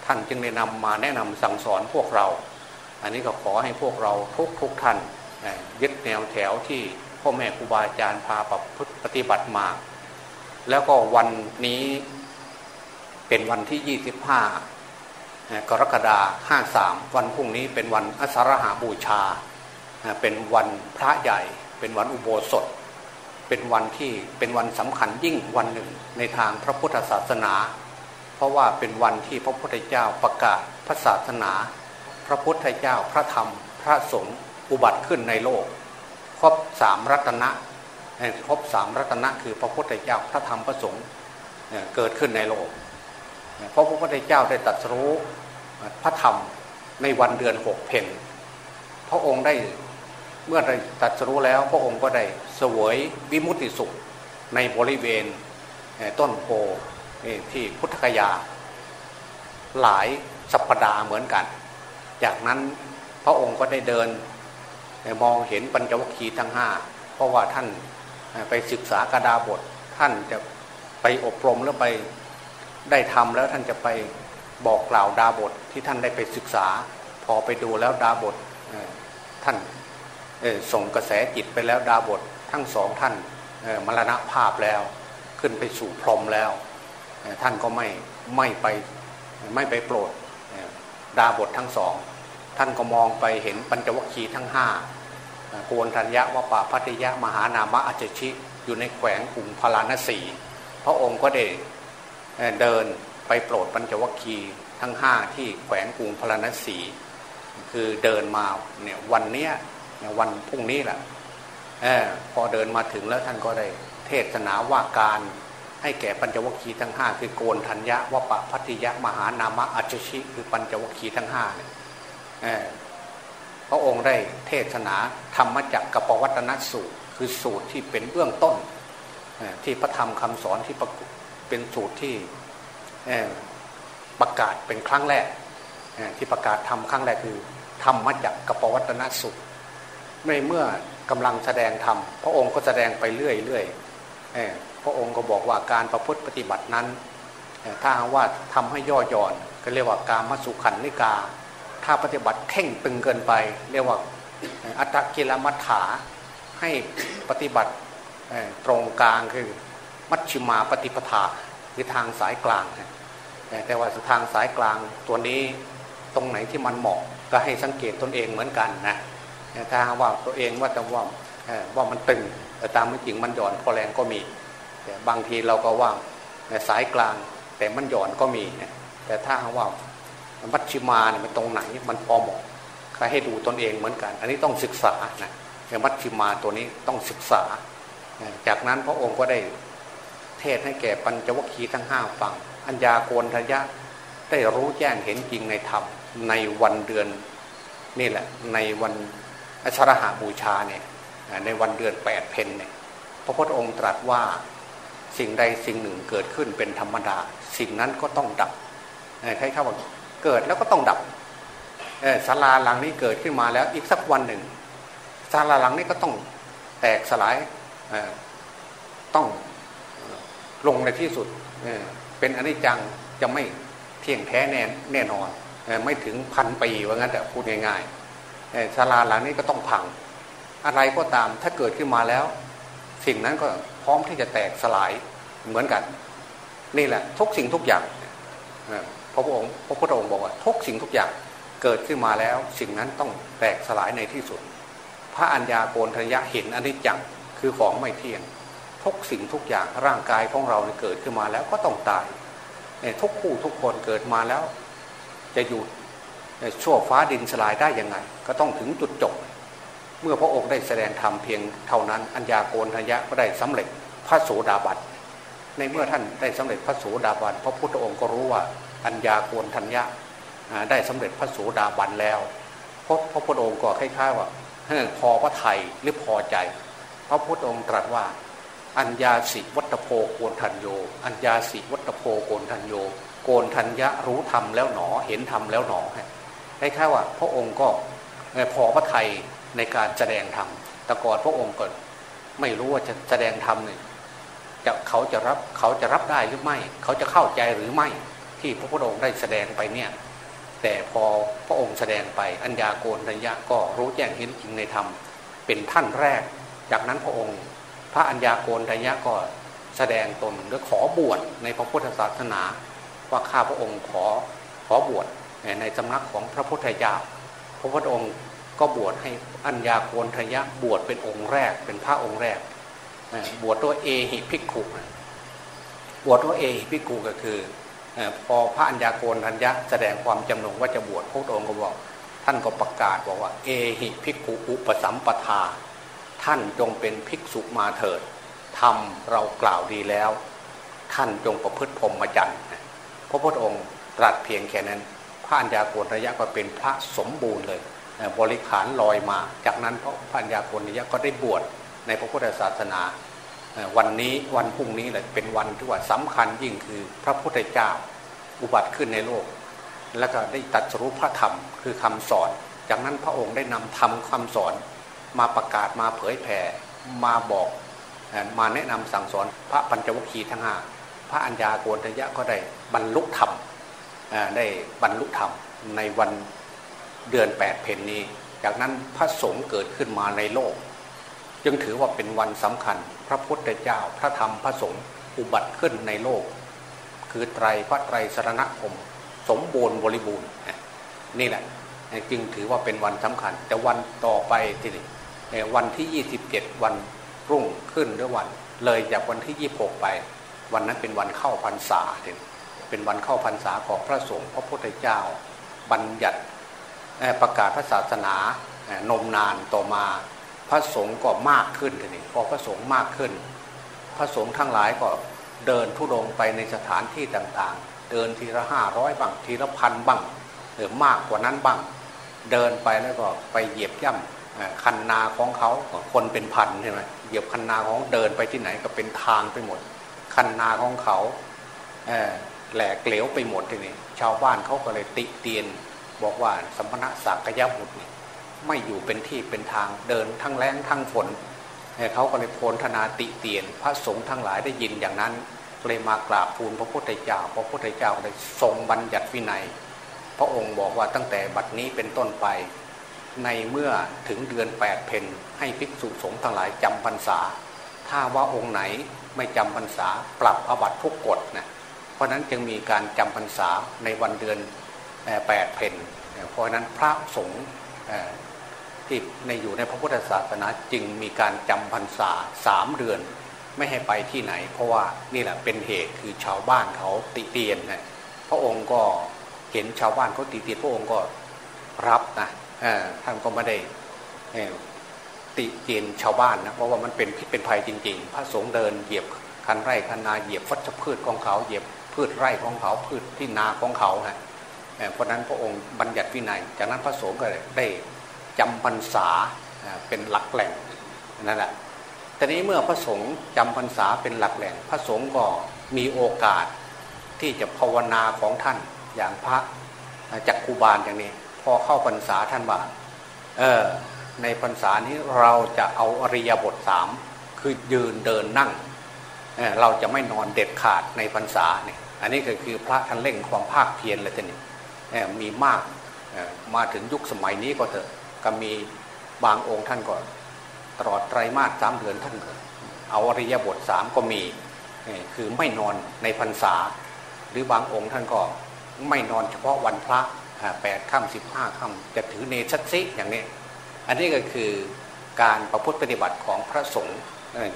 ท่านจึงได้นำมาแนะนำสั่งสอนพวกเรา อันนี้ก็ขอให้พวกเราทุกทุกท่านยึดแนวแถวที่ พ่อแม่ครูบาอาจารย์พาปปฏิบัติมา แล้วก็วันนี้เป็นวันที่ 25 กรกฎาคม53 วันพรุ่งนี้เป็นวันอัสรหาบูชา เป็นวันพระใหญ่ เป็นวันอุโบสถ เป็นวันที่เป็นวันสำคัญยิ่งวันหนึ่งในทางพระพุทธศาสนา เพราะว่าเป็นวันที่พระพุทธเจ้าประกาศพระศาสนา พระพุทธเจ้าพระธรรม พระสงฆ์อุบัติขึ้นในโลก ครบสามรัตนะครบสามรัตนะคือพระพุทธเจ้าพระธรรมพระสงฆ์เกิดขึ้นในโลกเพราะพระพุทธเจ้าได้ตรัสรู้พระธรรมในวันเดือนหกเพนพระองค์ได้เมื่อได้ตรัสรู้แล้ว พระองค์ก็ได้เสวยวิมุติสุขในบริเวณต้นโพที่พุทธคยา หลายสัปดาห์เหมือนกัน จากนั้นพระองค์ก็ได้เดิน มองเห็นปัญจวัคคีย์ทั้งห้าเพราะว่าท่านไปศึกษากระดาบท ท่านจะไปอบรมแล้วไปได้ทำแล้วท่านจะไปบอกกล่าวดาบทที่ท่านได้ไปศึกษา พอไปดูแล้วดาบทท่านส่งกระแสจิตไปแล้วดาบททั้งสองท่านมรณภาพแล้ว ขึ้นไปสู่พรหมแล้ว ท่านก็ไม่ไม่ไปไม่ไปโปรดดาบททั้งสอง ท่านก็มองไปเห็นปัญจวัคคีย์ทั้งห้าโกนทัญญะวปาพัทยะมหานามะอจชิอยู่ในแขวงกรุงพาราณสีพระองค์ก็ได้เดินไปโปรดปัญจวัคคีย์ทั้งห้าที่แขวงกรุงพาราณสีคือเดินมาเนี่ยวันเนี้ยวันพรุ่งนี้แหละพอเดินมาถึงแล้วท่านก็ได้เทศนาว่าการให้แก่ปัญจวัคคีย์ทั้งห้าคือโกนทัญญะวปะพัทยะมหานามะอัจฉิคือปัญจวัคคีย์ทั้งห้าเนี่ย พระองค์ได้เทศนาธรรมจักรกับปวัตนสูตร คือสูตรที่เป็นเบื้องต้น ที่พระธรรมคำสอนที่เป็นสูตรที่ประกาศเป็นครั้งแรกที่ประกาศทำครั้งแรกคือธรรมจักรกับปวัตนสูตรในเมื่อกำลังแสดงธรรมพระองค์ก็แสดงไปเรื่อยๆพระองค์ก็บอกว่าการประพฤติปฏิบัตินั้น ถ้าว่าทำให้ย่อหย่อนก็เรียกว่าการมัสุขันนิกา ถ้าปฏิบัติเข่งตึงเกินไป เรียกว่าอัตกิลมัฏฐาให้ปฏิบัติตรงกลางคือมัชชิมาปฏิปทาคือทางสายกลาง แต่ว่าทางสายกลางตัวนี้ตรงไหนที่มันเหมาะก็ให้สังเกตตนเองเหมือนกันนะถ้าว่าตัวเองว่าแต่ว่าว่ามันตึงแต่ตามจริงมันหย่อนพอแรงก็มี แต่บางทีเราก็ว่าสายกลางแต่มันหย่อนก็มี แต่ถ้าว่า มัชชิมาเนี่ยมันตรงไหนมันพอเหมาะใครให้ดูตนเองเหมือนกัน อันนี้ต้องศึกษานะมัชชิมาตัวนี้ต้องศึกษา จากนั้นพระองค์ก็ได้เทศให้แก่ปัญจวัคคีย์ทั้งห้าฟัง อัญญาโกนทยะได้รู้แจ้งเห็นจริงในธรรมในวันเดือนนี่แหละในวันอชรหาบูชาเนี่ยในวันเดือนแปดเพนเนี่ยพระพุทธองค์ตรัสว่าสิ่งใดสิ่งหนึ่งเกิดขึ้นเป็นธรรมดา สิ่งนั้นก็ต้องดับใครเข้าว่า เกิดแล้วก็ต้องดับศาลาหลังนี้เกิดขึ้นมาแล้วอีกสักวันหนึ่งศาลาหลังนี้ก็ต้องแตกสลายต้องลงในที่สุดเป็นอนิจจังจะไม่เที่ยงแท้แน่แน่นอนไม่ถึงพันปีว่างั้นแต่พูดง่ายๆศาลาหลังนี้ก็ต้องพัง อะไรก็ตามถ้าเกิดขึ้นมาแล้ว สิ่งนั้นก็พร้อมที่จะแตกสลายเหมือนกัน นี่แหละทุกสิ่งทุกอย่าง ระพุทธองค์พระพุทธองค์บอกว่าทุกสิ่งทุกอย่างเกิดขึ้นมาแล้ว สิ่งนั้นต้องแตกสลายในที่สุด พระอัญญาโกณทัญญะเห็นอนิจจังคือของไม่เที่ยงทุกสิ่งทุกอย่างร่างกายของเราเกิดขึ้นมาแล้วก็ต้องตายในทุกคู่ทุกคนเกิดมาแล้ว จะอยู่ชั่วฟ้าดินสลายได้ยังไง ก็ต้องถึงจุดจบ เมื่อพระองค์ได้แสดงธรรมเพียงเท่านั้นอัญญาโกณทัญญะก็ได้สำเร็จพระโสดาบันในเมื่อท่านได้สำเร็จพระโสดาบันพระพุทธองค์ก็รู้ว่า อัญญาโกณทัญญะได้สำเร็จพระโสดาบันแล้วพระพระพุทธองค์ก็คล้ายๆว่าพอพระไทยหรือพอใจ พระพุทธองค์ตรัสว่า อัญญาสิวัตโพโกนทัญโย อัญญาสิวัตโพโกนทัญโย โกนทัญญะรู้ธรรมแล้วหนอเห็นธรรมแล้วหนอคล้ายๆว่า พระองค์ก็พอพระไทยในการแสดงธรรมแต่ก่อนพระองค์ก็ไม่รู้ว่าจะแสดงธรรมเนี่ยจะเขาจะรับเขาจะรับได้หรือไม่ เขาจะเข้าใจหรือไม่ ที่พระพุทธองค์ได้แสดงไปเนี่ยแต่พอพระองค์แสดงไปอัญญาโกนทัญญะก็รู้แจ้งเห็นจริงในธรรมเป็นท่านแรก จากนั้นพระองค์ พระอัญญาโกนทัญญะก็แสดงตนหรือขอบวชในพระพุทธศาสนา ว่าข้าพระองค์ขอขอบวชในสำนักของพระพุทธเจ้าพระพุทธองค์ก็บวชให้อัญญาโกนทยะบวชเป็นองค์แรกเป็นพระองค์แรกบวชตัวเอหิภิกขุบวชตัวเอหิภิกขุก็คือ พอพระัญญาโกนทัญญะแสดงความจำนงว่าจะบวชพระองค์ก็บอก ท่านก็ประกาศบอกว่า เอหิภิกขุอุปสัมปทา ท่านจงเป็นภิกษุมาเถิดทำเรากล่าวดีแล้ว ท่านจงประพฤติพรหมจรรย์พระพุทธองค์ตรัสเพียงแค่นั้น พระัญญาโกณระยะก็เป็นพระสมบูรณ์เลย บริขารลอยมา จากนั้นพระพัญญาโกณระยะก็ได้บวชในพระพุทธศาสนา วันนี้วันพรุ่งนี้แหละเป็นวันที่ว่าสำคัญยิ่งคือพระพุทธเจ้าอุบัติขึ้นในโลก แล้วก็ได้ตัดสรุปพระธรรมคือคำสอน จากนั้นพระองค์ได้นำธรรมคาสอนมาประกาศมาเผยแผ่มาบอกมาแนะนำสั่งสอนพระปัญจวัคคีย์ทั้งห้าพระอัญญาโกณทยะก็ได้บรรลุธรรมได้บรรลุธรรมในวันเดือนแปดเพนนี้ จากนั้นพระสงฆ์เกิดขึ้นมาในโลก จึงถือว่าเป็นวันสำคัญ พระพุทธเจ้าพระธรรมพระสงฆ์อุบัติขึ้นในโลก คือไตรพระไตรสรณคม สมบูรณ์บริบูรณ์นี่แหละจึงถือว่าเป็นวันสำคัญ แต่วันต่อไปที่นี่วันที่ 27 วันรุ่งขึ้นหรือวัน เลยจากวันที่ 26 ไป วันนั้นเป็นวันเข้าพรรษาเป็นวันเข้าพรรษาของพระสงฆ์พระพุทธเจ้า บัญญัติประกาศพระศาสนานมนานต่อมา พระสงฆ์ก็มากขึ้นทีนี้พอพระสงฆ์มากขึ้น พระสงฆ์ทั้งหลายก็เดินทุดงไปในสถานที่ต่างๆ เดินทีละห้าร้อยบังทีละพันบังหรือมากกว่านั้นบ้าง เดินไปแล้วก็ไปเหยียบย่ำคันนาของเขาคนเป็นพันใช่ไหมเหยียบคันนาของเดินไปที่ไหนก็เป็นทางไปหมด คันนาของเขาแหลกเหลวไปหมดทีนี้ชาวบ้านเขาก็เลยติเตียนบอกว่าสัมณะสักยะบุตร ไม่อยู่เป็นที่เป็นทางเดินทั้งแรงทั้งฝนเขาก็เลยโพลธนาติเตียน พระสงฆ์ทั้งหลายได้ยินอย่างนั้นเลยมากราบทูลพระพุทธเจ้า พระพุทธเจ้าเลยทรงบัญญัติวินัย พระองค์บอกว่าตั้งแต่บัดนี้เป็นต้นไป ในเมื่อถึงเดือนแปดเพนให้ภิกษุสงฆ์ทั้งหลายจำพรรษา ถ้าว่าองค์ไหนไม่จำพรรษาปรับอบัตทุกกฎนะเพราะนั้นจึงมีการจำพรรษาในวันเดือนแปดเพนเพราะนั้นพระสงฆ์ ที่ในอยู่ในพระพุทธศาสนาจึงมีการจำพรรษาสามเดือน ไม่ให้ไปที่ไหน เพราะว่านี่แหละเป็นเหตุคือชาวบ้านเขาติเตียนนะพระองค์ก็เห็นชาวบ้านเขาตีตียนพระองค์ก็รับนะท่านก็ไม่ได้ติเตียนชาวบ้านนะเพราะว่ามันเป็นพิษเป็นภัยจริง ๆ พระสงฆ์เดินเหยียบคันไร่คันนาเหยียบฟัชพืชของเขาเหยียบพืชไร่ของเขาพืชที่นาของเขาฮะเพราะนั้นพระองค์บัญญัติวินัย จากนั้นพระสงฆ์ก็ได้ จำพรรษาเป็นหลักแหล่งนั่นแหละแต่นี้เมื่อพระสงฆ์จำพรรษาเป็นหลักแหล่ง พระสงฆ์ก็มีโอกาสที่จะภาวนาของท่านอย่างพระจักคูบาลอย่างนี้ พอเข้าพรรษาท่านว่าเออในพรรษานี้เราจะเอาอริยบทสามคือยืนเดินนั่งเเราจะไม่นอนเด็ดขาดในพรรษาเนี่ยอันนี้ก็คือพระท่านเร่งความภาคเพียรเลยท่านี่มีมากมาถึงยุคสมัยนี้ก็เถอะ ก็มีบางองค์ท่านก็ตลอดไตรมาสสามเดือนท่านเอาอริยบทสามก็มีคือไม่นอนในพรรษา หรือบางองค์ท่านก็ไม่นอนเฉพาะวันพระแปดค่ำสิบห้าค่ำจะถือเนชัดซิอย่างนี้ อันนี้ก็คือการประพฤติปฏิบัติของพระสงฆ์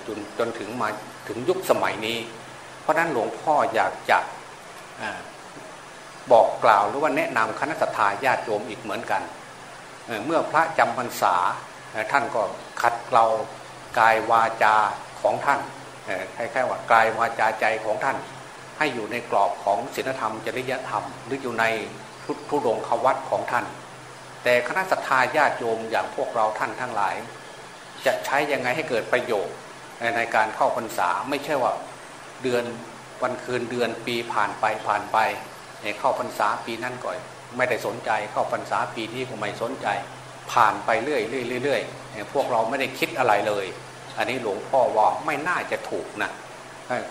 จนจนถึงมาถึงยุคสมัยนี้ เพราะนั้นหลวงพ่ออยากจะบอกกล่าวหรือว่าแนะนำคณะทาญาติโยมอีกเหมือนกัน เมื่อพระจำพรรษาท่านก็ขัดเกลากายวาจาของท่านคล้ายๆว่ากายวาจาใจของท่าน ให้อยู่ในกรอบของศีลธรรมจริยธรรม หรืออยู่ในทุดงควัตของท่าน แต่คณะสัตยาญาติโยมอย่างพวกเราท่านทั้งหลาย จะใช้ยังไงให้เกิดประโยชน์ในการเข้าพรรษาไม่ใช่ว่าเดือนวันคืนเดือนปีผ่านไปผ่านไปเข้าพรรษาปีนั้นก่อน ไม่ได้สนใจเข้าพรรษาปีนี้ก็ไม่สนใจ ผ่านไปเรื่อยเรื่อยเรื่อยพวกเราไม่ได้คิดอะไรเลย อันนี้หลวงพ่อว่าไม่น่าจะถูกนะ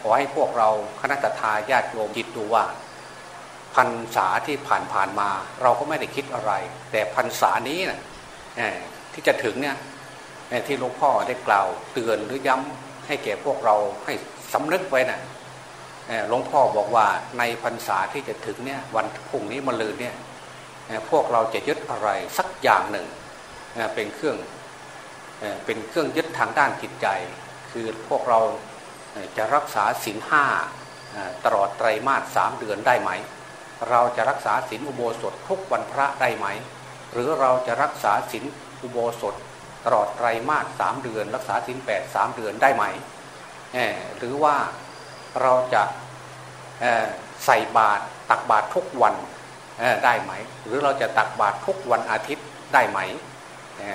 ขอให้พวกเราคณะทาญาติโยมคิดดูว่าพรรษาที่ผ่านผ่านมา เราก็ไม่ได้คิดอะไร แต่พรรษานี้นะที่จะถึงเนี่ยที่หลวงพ่อได้กล่าวเตือนหรือย้ำให้แก่พวกเราให้สำนึกไว้นะหลวงพ่อบอกว่าในพรรษาที่จะถึงเนี่ยวันพุ่งนี้มะลืนเนี่ย พวกเราจะยึดอะไรสักอย่างหนึ่งเป็นเครื่องเป็นเครื่องยึดทางด้านจิตใจ คือพวกเราจะรักษาศีลห้าตลอดไตรมาสสามเดือนได้ไหม เราจะรักษาศีลอุโบสถทุกวันพระได้ไหม หรือเราจะรักษาศีลอุโบสถตลอดไตรมาสสามเดือน รักษาศีลแปดสามเดือนได้ไหม หรือว่าเราจะใส่บาตรตักบาตรทุกวัน ได้ไหม หรือเราจะตักบาตรทุกวันอาทิตย์ได้ไหม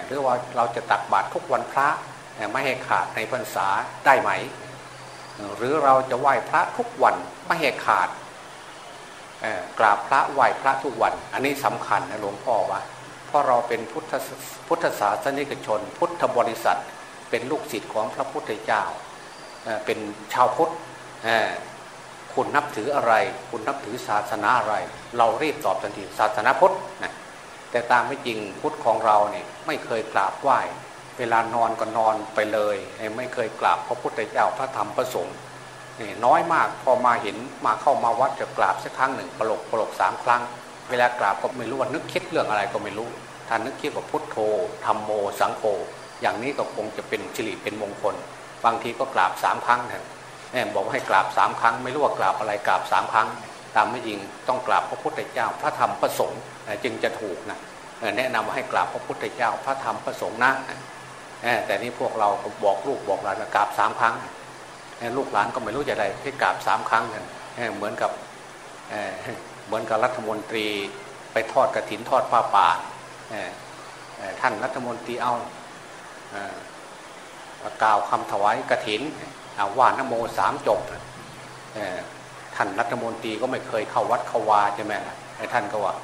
หรือว่าเราจะตักบาตรทุกวันพระไม่ให้ขาดในพรรษาได้ไหม หรือเราจะไหว้พระทุกวันไม่ให้ขาดกราบพระไหว้พระทุกวัน อันนี้สำคัญนะหลวงพ่อว่าเพราะเราเป็นพุทธพุทธศาสนิกชน พุทธบริษัทเป็นลูกศิษย์ของพระพุทธเจ้าเป็นชาวพุทธคุณนับถืออะไร คุณนับถือศาสนาอะไร เรารีบตอบทันทีศาสนาพุทธนะแต่ตามไม่จริงพุทธของเราเนี่ยไม่เคยกราบไหว้ เวลานอนก็นอนไปเลย ไม่เคยกราบพระพุทธเจ้าพระธรรมพระสงฆ์นี่น้อยมากพอมาเห็นมาเข้ามาวัดจะกราบสักครั้งหนึ่งปลกปลกสามครั้ง เวลากราบก็ไม่รู้ว่านึกคิดเรื่องอะไรก็ไม่รู้ท่านนึกคิดว่าพุทโธธรรมโมสังโฆอย่างนี้ก็คงจะเป็นจิริเป็นมงคล บางทีก็กราบสามครั้งนะแม่บอกให้กราบสามครั้ง ไม่รู้ว่ากราบอะไรกราบสามครั้ง ตามไม่จริงต้องกราบพระพุทธเจ้า พระธรรมพระสงฆ์จึงจะถูกนะแนะนำให้กราบพระพุทธเจ้า พระธรรมพระสงฆ์นะแต่นี่พวกเราบอกลูกบอกหลานกราบสามครั้งลูกหลานก็ไม่รู้จะได้ให้กราบสามครั้งกันเหมือนกับเหมือนกับรัฐมนตรีไปทอดกระถินทอดผ้าป่าท่านรัฐมนตรีเอากล่าวคำถวายกระถินว่านโมสามจบ ท่านรัฐมนตรีก็ไม่เคยเข้าวัดเข้าวาใช่ไหมท่านก็ว่า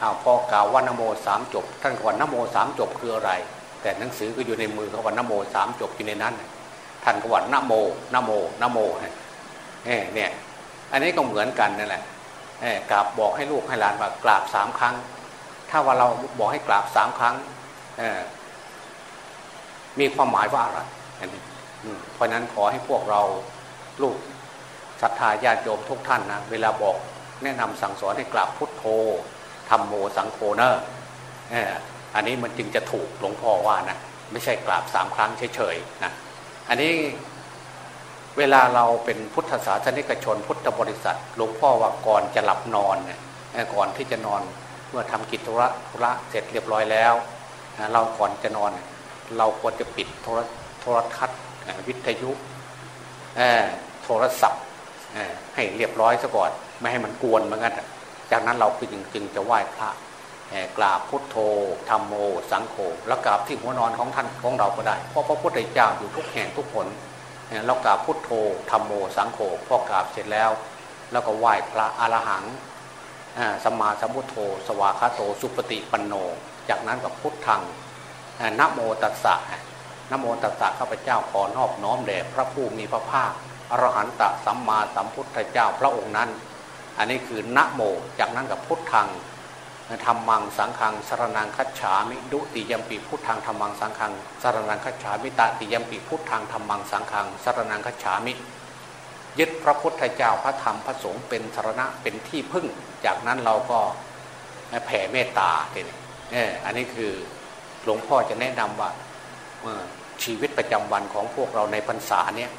อาพอกล่าวว่านโมสามจบ ท่านก็ว่านโมสามจบคืออะไร แต่หนังสือก็อยู่ในมือเขาว่านโมสามจบอยู่ในนั้น ท่านก็ว่านโมนโมนโมเนี่ยอันนี้ก็เหมือนกันนั่นแหละกราบบอกให้ลูกให้หลานว่ากราบสามครั้ง ถ้าว่าเราบอกให้กราบสามครั้งมีความหมายว่าอะไรเพราะนั้นขอให้พวกเราลูก ศรัทธาญาติโยมทุกท่านนะเวลาบอกแนะนำสั่งสอนให้กราบพุทโธธรรมโมสังโฆเนอะอันนี้มันจึงจะถูกหลวงพ่อว่านะไม่ใช่กราบสามครั้งเฉยๆนะอันนี้เวลาเราเป็นพุทธศาสนิกชนพุทธบริษัทหลวงพ่อว่าก่อนจะหลับนอนเนี่ยก่อนที่จะนอนเมื่อทำกิจธุระธุระเสร็จเรียบร้อยแล้ว เราก่อนจะนอน เราควรจะปิดโทรโทรทัศน์วิทยุโทรศัพท์ ให้เรียบร้อยซะก่อนไม่ให้มันกวนเหมือนกันจากนั้นเราจึงจึงจะไหว้พระกราบพุทโธธรรมโม สังโฆแล้วกราบที่หัวนอนของท่านของเราก็ได้ เพราะพระพุทธเจ้าอยู่ทุกแห่งทุกคนเรากราบพุทโธธรรมโม สังโฆพอกราบเสร็จแล้ว แล้วก็ไหว้พระอรหังสมมาสัมพุทโธ สวาคาโตสุปฏิปันโน จากนั้นกับพุทธังนโมตัสสะนโมตัสสะข้าพเจ้าขอนอบน้อมแด่พระผู้มีพระภาค อรหันตสัมมาสัมพุทธเจ้าพระองค์นั้น อันนี้คือนะโมจากนั้นกับพุทธังธรรมังสังขังสารนังคัจฉามิดุติยมปีพุทธังธรรมังสังขังสารนังคัจฉามิตาติยมปีพุทธังธรรมังสังขังสารนังคัจฉามิ ยึดพระพุทธเจ้าพระธรรมพระสงฆ์เป็นสารณะเป็นที่พึ่ง จากนั้นเราก็แผ่เมตตาทีนี้อันนี้คือหลวงพ่อจะแนะนำว่าชีวิตประจำวันของพวกเราในพรรษาเนี่ย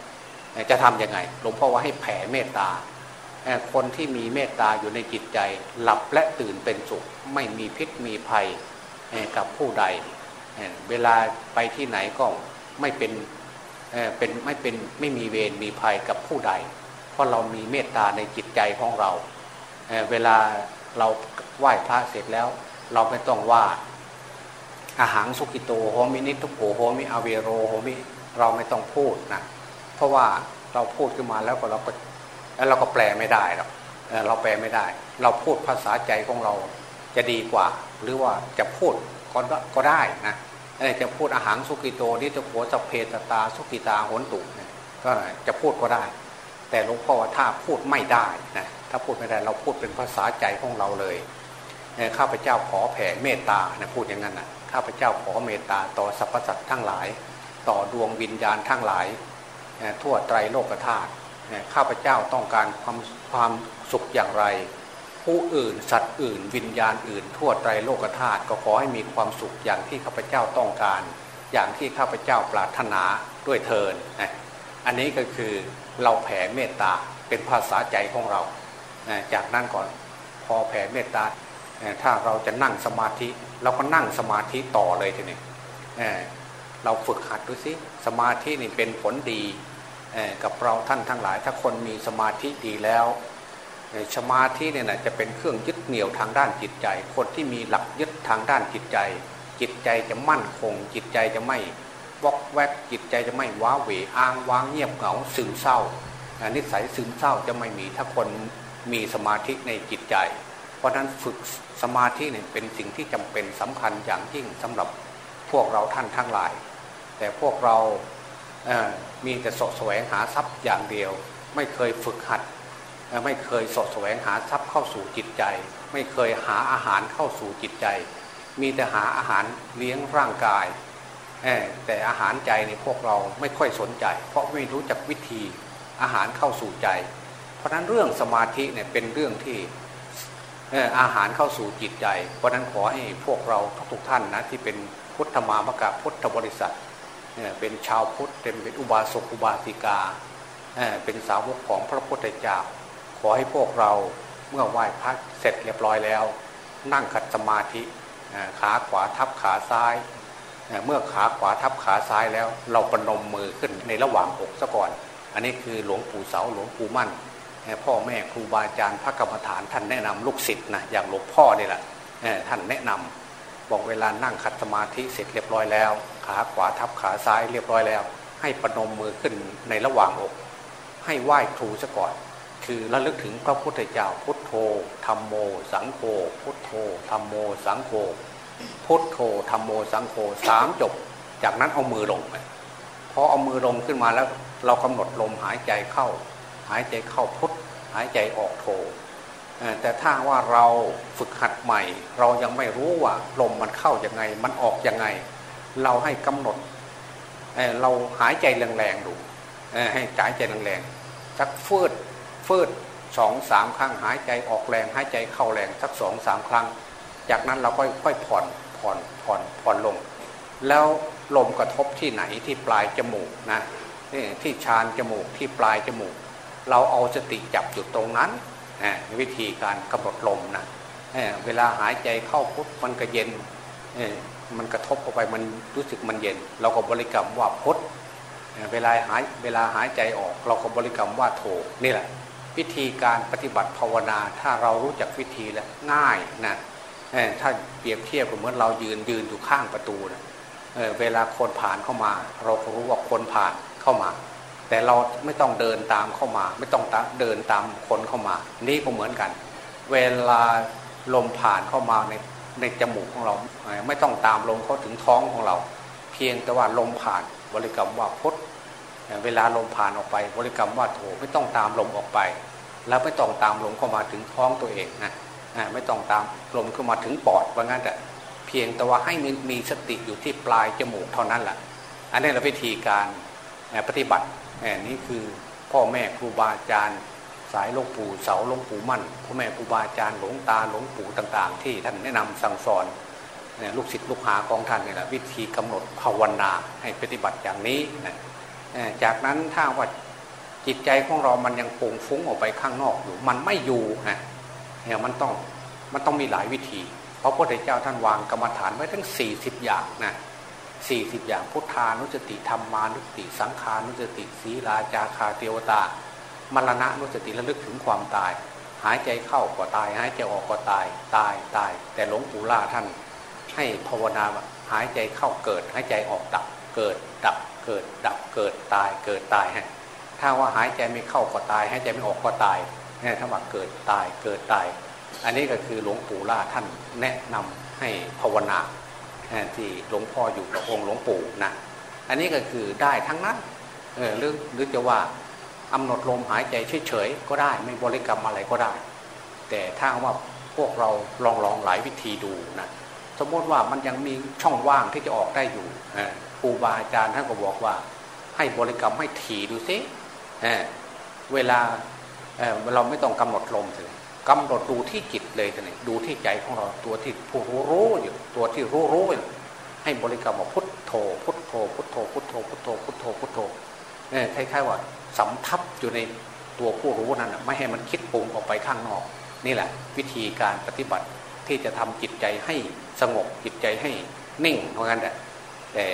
จะทํำยังไง หลวงพ่อว่าให้แผ่เมตตา คนที่มีเมตตาอยู่ในจิตใจ หลับและตื่นเป็นสุข ไม่มีพิษมีภัยกับผู้ใด เวลาไปที่ไหนก็ไม่เป็นเป็นไม่เป็นไม่มีเวรมีภัยกับผู้ใด เพราะเรามีเมตตาในจิตใจของเราเเวลาเราไหว้พระเสร็จแล้ว เราไม่ต้องว่าอาหารสุกิโตโหมินิทุโขโหมิอเวโรโหมิเราไม่ต้องพูดนะ เพราะว่าเราพูดขึ้นมาแล้วก็เราก็แล้วเราก็แปลไม่ได้หรอกเราแปลไม่ได้ เราพูดภาษาใจของเราจะดีกว่า หรือว่าจะพูดก็ก็ได้นะจะพูดอาหารสุกิโตนิจะโขสเพตตาสุกิตาโหนตุก็จะพูดก็ได้ แต่หลวงพ่อว่าถ้าพูดไม่ได้นะถ้าพูดไม่ได้เราพูดเป็นภาษาใจของเราเลยข้าพเจ้าขอแผ่เมตตานะพูดอย่างนั้นนะข้าพเจ้าขอเมตตาต่อสรรพสัตว์ทั้งหลาย ต่อดวงวิญญาณทั้งหลาย ทั่วไตรโลกธาตุข้าพเจ้าต้องการความความสุขอย่างไร ผู้อื่นสัตว์อื่น วิญญาณอื่น ทั่วไตรโลกธาตุก็ขอให้มีความสุขอย่างที่ข้าพเจ้าต้องการ อย่างที่ข้าพเจ้าปรารถนาด้วยเทินอันนี้ก็คือเราแผ่เมตตาเป็นภาษาใจของเรา จากนั้นก่อนพอแผ่เมตตาถ้าเราจะนั่งสมาธิ เราก็นั่งสมาธิต่อเลยทีนี้เราฝึกหัดดูสิสมาธินี่เป็นผลดี กับเราท่านทั้งหลาย ถ้าคนมีสมาธิดีแล้วสมาธิเนี่ยนะจะเป็นเครื่องยึดเหนี่ยวทางด้านจิตใจ คนที่มีหลักยึดทางด้านจิตใจ จิตใจจะมั่นคง จิตใจจะไม่วอกแวกจิตใจจะไม่ว้าเหวอ้างว้างเงียบเหงาซึมเศร้านิสัยซึมเศร้าจะไม่มีถ้าคนมีสมาธิในจิตใจ เพราะนั้นฝึกสมาธิเนี่ยเป็นสิ่งที่จำเป็นสำคัญอย่างยิ่งสำหรับพวกเราท่านทั้งหลาย แต่พวกเรา มีแต่สะแสวงหาทรัพย์อย่างเดียว ไม่เคยฝึกหัด ไม่เคยสะแสวงหาทรัพย์เข้าสู่จิตใจ ไม่เคยหาอาหารเข้าสู่จิตใจ มีแต่หาอาหารเลี้ยงร่างกาย แต่อาหารใจในพวกเราไม่ค่อยสนใจ เพราะไม่รู้จักวิธีอาหารเข้าสู่ใจ เพราะนั้นเรื่องสมาธิเนี่ยเป็นเรื่องที่อาหารเข้าสู่จิตใจ เพราะนั้นขอให้พวกเราทุกท่านนะที่เป็นพุทธมามกะพุทธบริษัท เป็นชาวพุทธเป็นเป็นอุบาสกอุบาสิกาเป็นสาวกของพระพุทธเจ้า ขอให้พวกเราเมื่อไหว้พระเสร็จเรียบร้อยแล้ว นั่งขัดสมาธิขาขวาทับขาซ้าย เมื่อขาขวาทับขาซ้ายแล้ว เราประนมมือขึ้นในระหว่างอกซะก่อน อันนี้คือหลวงปู่เสาหลวงปู่มั่น พ่อแม่ครูบาอาจารย์พระกรรมฐานท่านแนะนำลูกศิษย์นะอย่างหลวงพ่อนี่แหละท่านแนะนำ บอกเวลานั่งขัดสมาธิเสร็จเรียบร้อยแล้ว ขาขวาทับขาซ้ายเรียบร้อยแล้ว ให้ประนมมือขึ้นในระหว่างอก ให้ไหว้ครูซะก่อน คือระลึกถึงพระพุทธเจ้าพุทโธธรรมโม สังโฆพุทโธธรรมโม สังโฆพุทโธธรรมโมสังโฆสามจบ จากนั้นเอามือลงไปพอเอามือลงขึ้นมาแล้ว เรากำหนดลมหายใจเข้า หายใจเข้าพุทหายใจออกโธ แต่ถ้าว่าเราฝึกหัดใหม่ เรายังไม่รู้ว่าลมมันเข้ายังไง มันออกยังไง เราให้กำหนดเเราหายใจแรงๆดูให้หายใจแรงๆสักฟืดฟืดสองสามครั้งหายใจออกแรง หายใจเข้าแรงสักสองสามครั้ง จากนั้นเราก็ค่อยผ่อนผ่อนผ่อนผ่อนลง แล้วลมกระทบที่ไหนที่ปลายจมูกนะที่ชานจมูกที่ปลายจมูก เราเอาสติจับอยู่ตรงนั้น วิธีการกำหนดลมนะเวลาหายใจเข้าพุทมันก็เย็นมันกระทบเข้าไปมันรู้สึกมันเย็น เราก็บริกรรมว่าพุทเวลาหายเวลาหายใจออก เราก็บริกรรมว่าโถนี่แหละ วิธีการปฏิบัติภาวนา ถ้าเรารู้จักวิธีแล้วง่ายนะถ้าเปรียบเทียบกับเหมือนเรายืนยืนอยู่ข้างประตูนะเเวลาคนผ่านเข้ามา เราก็รู้ว่าคนผ่านเข้ามา แต่เราไม่ต้องเดินตามเข้ามา ไม่ต้องเดินตามคนเข้ามา นี่ก็เหมือนกัน เวลาลมผ่านเข้ามาในในจมูกของเรา ไม่ต้องตามลมเข้าถึงท้องของเรา เพียงแต่ว่าลมผ่านบริกรรมว่าพดเวลาลมผ่านออกไป บริกรรมว่าโถไม่ต้องตามลมออกไป แล้วไม่ต้องตามลมเข้ามาถึงท้องตัวเองนะไม่ต้องตามลมเข้ามาถึงปอดว่างั้นแต่เพียงแต่ว่าให้มีมีสติอยู่ที่ปลายจมูกเท่านั้นแหละอันนี้เราวิธีการปฏิบัติ นี่คือพ่อแม่ครูบาอาจารย์สายหลวงปู่เสาหลวงปู่มั่นพ่อแม่ครูบาอาจารย์หลวงตาหลวงปู่ต่างๆ ที่ท่านแนะนำสั่งสอนลูกศิษย์ลูกหาของท่านนี่แหละวิธีกำหนดภาวนาให้ปฏิบัติอย่างนี้จากนั้นถ้าว่าจิตใจของเรามันยังปุ่งฟุ้งออกไปข้างนอกอยู่ มันไม่อยู่นะเนี่ยมันต้องมันต้องมีหลายวิธี เพราะพระพุทธเจ้าท่านวางกรรมฐานไว้ทั้ง 40 อย่างนะ สี่สิบอย่างพุทธานุสติธรรมานุสติ สังขานุสติศีลาจาคาเทวตามรณะนุสติระลึกถึงความตาย หายใจเข้าก็ตาย หายใจออกก็ตายตายตาย แต่หลวงปู่ล่าท่าน ให้ภาวนาหายใจเข้าเกิด หายใจออกดับเกิดดับเกิดดับเกิดตายเกิดตายฮะถ้าว่าหายใจไม่เข้าก็ตาย หายใจไม่ออกก็ตายนี่ถ้าว่าเกิดตายเกิดตาย อันนี้ก็คือหลวงปู่ล่าท่านแนะนำให้ภาวนา ที่หลวงพ่ออยู่กับองค์หลวงปู่นะอันนี้ก็คือได้ทั้งนั้นเออหรือหรือจะว่ากำหนดลมหายใจเฉยๆก็ได้ไม่บริกรรมอะไรก็ได้ แต่ถ้าว่าพวกเราลองลองหลายวิธีดูนะสมมติว่ามันยังมีช่องว่างที่จะออกได้อยู่ครูบาอาจารย์ท่านก็บอกว่า ให้บริกรรมให้ถี่ดูซิเวลาเเราไม่ต้องกำหนดลมเลย กำหนดดูที่จิตเลยทีนี้ดูที่ใจของเราตัวที่ผู้รู้รู้อยู่ตัวที่รู้รู้อยู่ให้บริกรรมว่าพุทโธพุทโธพุทโธพุทโธพุทโธพุทโธพุทโธเนี่ยคล้ายๆว่าสำทับอยู่ในตัวผู้รู้นั้นไม่ให้มันคิดปรุงออกไปข้างนอก นี่แหละ วิธีการปฏิบัติที่จะทำจิตใจให้สงบจิตใจให้นิ่งเพราะงั้นแหละแต่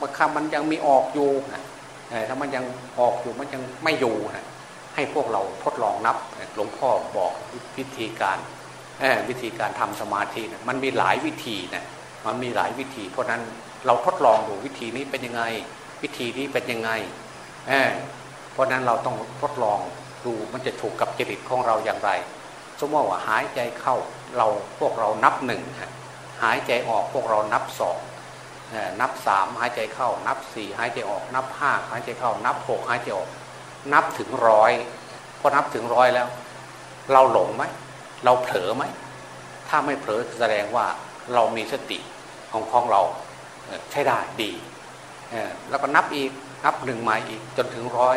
บางคำมันยังมีออกอยู่นะถ้ามันยังออกอยู่มันยังไม่อยู่นะ ให้พวกเราทดลองนับหลวงพ่อบอกวิธีการวิธีการทำสมาธิมันมีหลายวิธีนะมันมีหลายวิธี เพราะนั้นเราทดลองดูวิธีนี้เป็นยังไง วิธีนี้เป็นยังไงเพราะนั้นเราต้องทดลองดูมันจะถูกกับจริตของเราอย่างไร สมมติว่าหายใจเข้าเราพวกเรานับหนึ่งหายใจออกพวกเรานับสองนับสามหายใจเข้า นับสี่หายใจออก นับห้าหายใจเข้า นับหกหายใจออก นับถึงร้อยพอนับถึงร้อยแล้ว เราหลงไหมเราเผลอไหมถ้าไม่เผลอแสดงว่าเรามีสติของของเราใช้ได้ดีแล้วก็นับอีกนับหนึ่งใหม่อีกจนถึงร้อย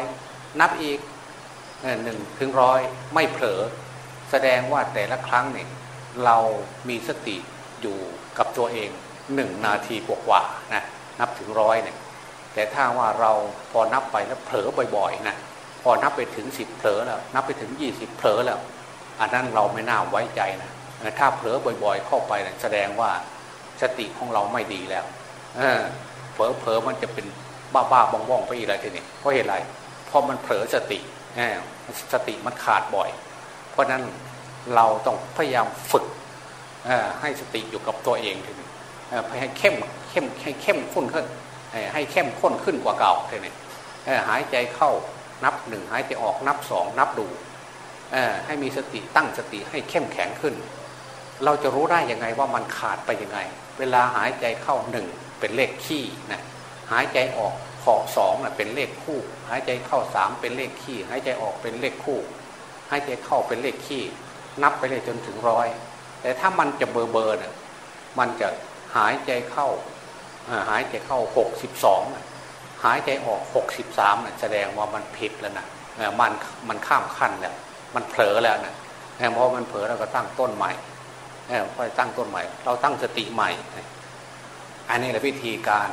นับอีกหนึ่งถึงร้อยไม่เผลอแสดงว่าแต่ละครั้งเนี่ยเรามีสติอยู่กับตัวเองหนึ่งนาทีกว่าๆนะนับถึงร้อยเนี่ยแต่ถ้าว่าเราพอนับไปแล้วเผลอบ่อยๆนะ พอนับไปถึงสิบเผลอแล้ว นับไปถึงยี่สิบเผลอแล้ว อันนั้นเราไม่น่าไว้ใจนะถ้าเผลอบ่อยๆ เข้าไปนะแสดงว่าสติของเราไม่ดีแล้วเผลอเผลอมันจะเป็นบ้าบ้าบ้องบ้องไปอีกอะไรทีนี้เพราะเหตุไร เพราะมันเผลอสติสติมันขาดบ่อย เพราะนั้นเราต้องพยายามฝึกให้สติอยู่กับตัวเองทีนี้ให้เข้มเข้มให้เข้มข้นขึ้นให้เข้มข้นขึ้นกว่าเก่าทีนี้หายใจเข้า นับหนึ่งหายใจออกนับสองนับดูให้มีสติตั้งสติให้เข้มแข็งขึ้น เราจะรู้ได้ยังไงว่ามันขาดไปยังไง เวลาหายใจเข้าหนึ่งเป็นเลขขี้นะหายใจออกขอสองนะเป็นเลขคู่ หายใจเข้าสามเป็นเลขขี้หายใจออกเป็นเลขคู่ หายใจเข้าเป็นเลขขี้นับไปเลยจนถึงร้อยแต่ถ้ามันจะเบอร์เบอร์เนี่ยมันจะหายใจเข้าหายใจเข้าหกสิบสอง หายใจออกหกสิบสามแสดงว่ามันผิดแล้วนะมันมันข้ามขั้นแล้วมันเผลอแล้วนะเพราะมันเผลอเราก็ตั้งต้นใหม่พอตั้งต้นใหม่ เราตั้งสติใหม่ อันนี้แหละวิธีการ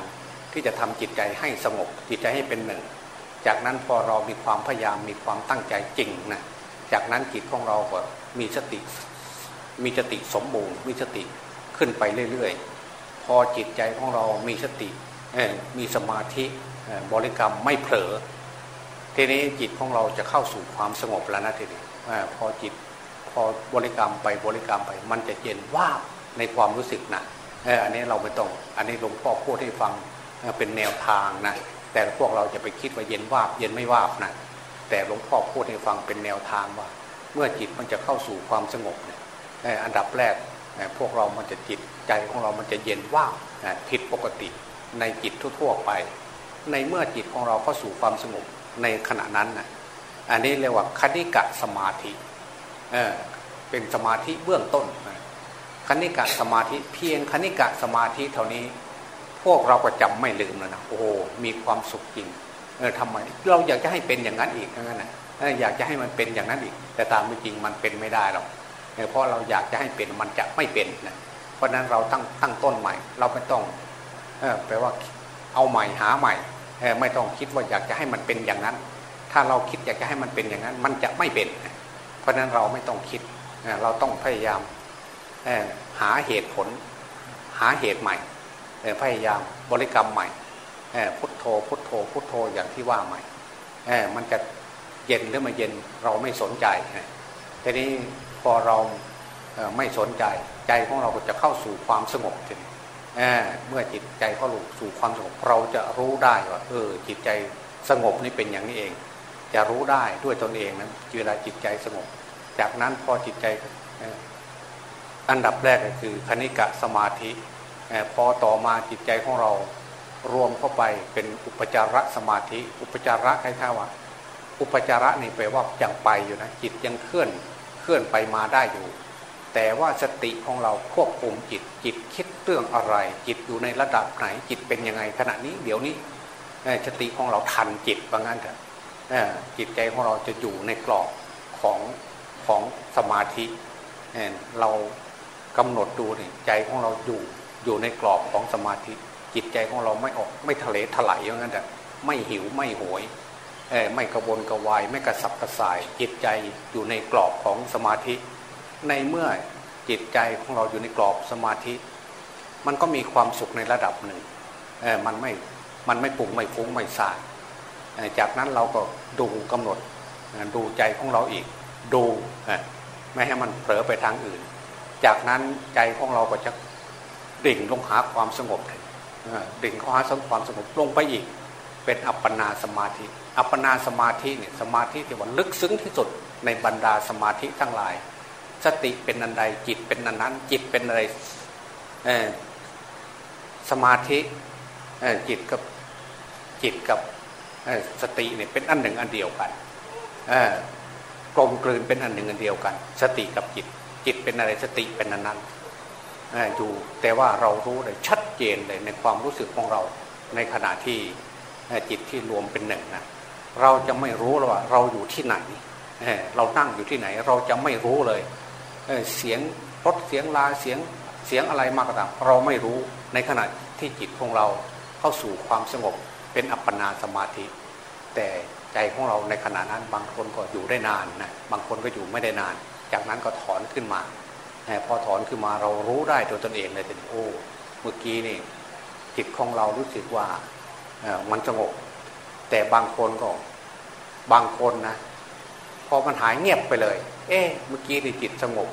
ที่จะทำจิตใจให้สงบจิตใจให้เป็นหนึ่ง จากนั้นพอเรามีความพยายามมีความตั้งใจจริงนะจากนั้นจิตของเราก็มีสติมีสติสมบูรณ์มีสติขึ้นไปเรื่อยๆ พอจิตใจของเรามีสติมีสมาธิ บริกรรมไม่เผลอ ทีนี้จิตของเราจะเข้าสู่ความสงบแล้วนะทีนี้พอจิตพอบริกรรมไปบริกรรมไป มันจะเย็นว่าในความรู้สึกนะอันนี้เราไม่ต้อง อันนี้หลวงพ่อพูดให้ฟังเป็นแนวทางนะแต่พวกเราจะไปคิดว่าเย็นว่าเย็นไม่ว่านะแต่หลวงพ่อพูดให้ฟังเป็นแนวทางว่า เมื่อจิตมันจะเข้าสู่ความสงบเนี่ยอันดับแรกพวกเรามันจะจิตใจของเรามันจะเย็นว่างผิดปกติในจิตทั่วๆไป ในเมื่อจิตของเราเข้าสู่ความสงบในขณะนั้นนะอันนี้เรียกว่าคณิกะสมาธิเเป็นสมาธิเบื้องต้นคณิกะสมาธิเพียงคณิกะสมาธิเท่านี้ พวกเราก็จำไม่ลืมแล้วนะโอ้มีความสุขจริงเออทำไมเราอยากจะให้เป็นอย่างนั้นอีกงั้นนะอยากจะให้มันเป็นอย่างนั้นอีก แต่ตามจริงมันเป็นไม่ได้หรอกเพราะเราอยากจะให้เป็นมันจะไม่เป็นนะเพราะนั้นเราตั้งตั้งต้นใหม่ เราไม่ต้องเออแปลว่าเอาใหม่หาใหม่ ไม่ต้องคิดว่าอยากจะให้มันเป็นอย่างนั้น ถ้าเราคิดอยากจะให้มันเป็นอย่างนั้น มันจะไม่เป็น เพราะนั้นเราไม่ต้องคิดเราต้องพยายามหาเหตุผล หาเหตุใหม่พยายามบริกรรมใหม่พุทโธพุทโธพุทโธอย่างที่ว่าใหม่มันจะเย็นหรือไม่เย็นเราไม่สนใจทีนี้พอเราไม่สนใจใจของเราก็จะเข้าสู่ความสงบทีนี้ เมื่อจิตใจเข้าสู่ความสงบเราจะรู้ได้ว่าเออจิตใจสงบนี่เป็นอย่างนี้เอง จะรู้ได้ด้วยตนเองนะเวลาจิตใจสงบ จากนั้นพอจิตใจอันดับแรกก็คือคณิกะสมาธิพอต่อมาจิตใจของเรารวมเข้าไปเป็นอุปจารสมาธิ อุปจาระใครๆว่า อุปจาระนี่แปลว่ายังไปอยู่นะจิตยังเคลื่อนเคลื่อนไปมาได้อยู่ แต่ว่าสติของเราควบคุมจิตจิตคิดเรื่องอะไร จิตอยู่ในระดับไหนจิตเป็นยังไงขณะนี้เดี๋ยวนี้สติของเราทันจิตว่างั้นเถอะจิตใจของเราจะอยู่ในกรอบของของสมาธิเรากำหนดดูนี่ใจของเราอยู่อยู่ในกรอบของสมาธิ จิตใจของเราไม่ออกไม่ทะเลถลายอย่างนั้นแต่ไม่หิวไม่โหยไม่กระวนกระวาย ไม่กระสับกระส่าย จิตใจอยู่ในกรอบของสมาธิ ในเมื่อจิตใจของเราอยู่ในกรอบสมาธิ มันก็มีความสุขในระดับหนึ่งเออมันไม่ มันไม่ปุ่งไม่ฟุ้งไม่สายจากนั้นเราก็ดูกำหนดดูใจของเราอีก ดูไม่ให้มันเผลอไปทางอื่น จากนั้นใจของเราก็จะดิ่งลงหาความสงบดิ่งเข้าหาความสงบลงไปอีก เป็นอัปปนาสมาธิ อัปปนาสมาธิเนี่ยสมาธิที่ว่าลึกซึ้งที่สุดในบรรดาสมาธิทั้งหลาย สติเป็นอันใดจิตเป็นอันนั้น จิตเป็นอะไรสมาธิจิตกับจิตกับสติเนี่ยเป็นอันหนึ่งอันเดียวกันกลมกลืนเป็นอันหนึ่งอันเดียวกัน สติกับจิต จิตเป็นอะไรสติเป็นอันนั้นอยู่แต่ว่าเรารู้เลยชัดเจนเลยในความรู้สึกของเราในขณะที่จิตที่รวมเป็นหนึ่งนะเราจะไม่รู้ว่าเราอยู่ที่ไหน เรานั่งอยู่ที่ไหน เราจะไม่รู้เลย เสียงรถเสียงลาเสียงเสียงอะไรมากก็ตามเราไม่รู้ในขณะที่จิตของเราเข้าสู่ความสงบเป็นอัปปนาสมาธิ แต่ใจของเราในขณะนั้นบางคนก็อยู่ได้นานนะบางคนก็อยู่ไม่ได้นาน จากนั้นก็ถอนขึ้นมาพอถอนขึ้นมาเรารู้ได้โดยตนเองเลยแต่โอ้เมื่อกี้นี่จิตของเรารู้สึกว่ามันสงบแต่บางคนก็บางคนนะพอมันหายเงียบไปเลย เอ๊ะเมื่อกี้นี่จิตสงบ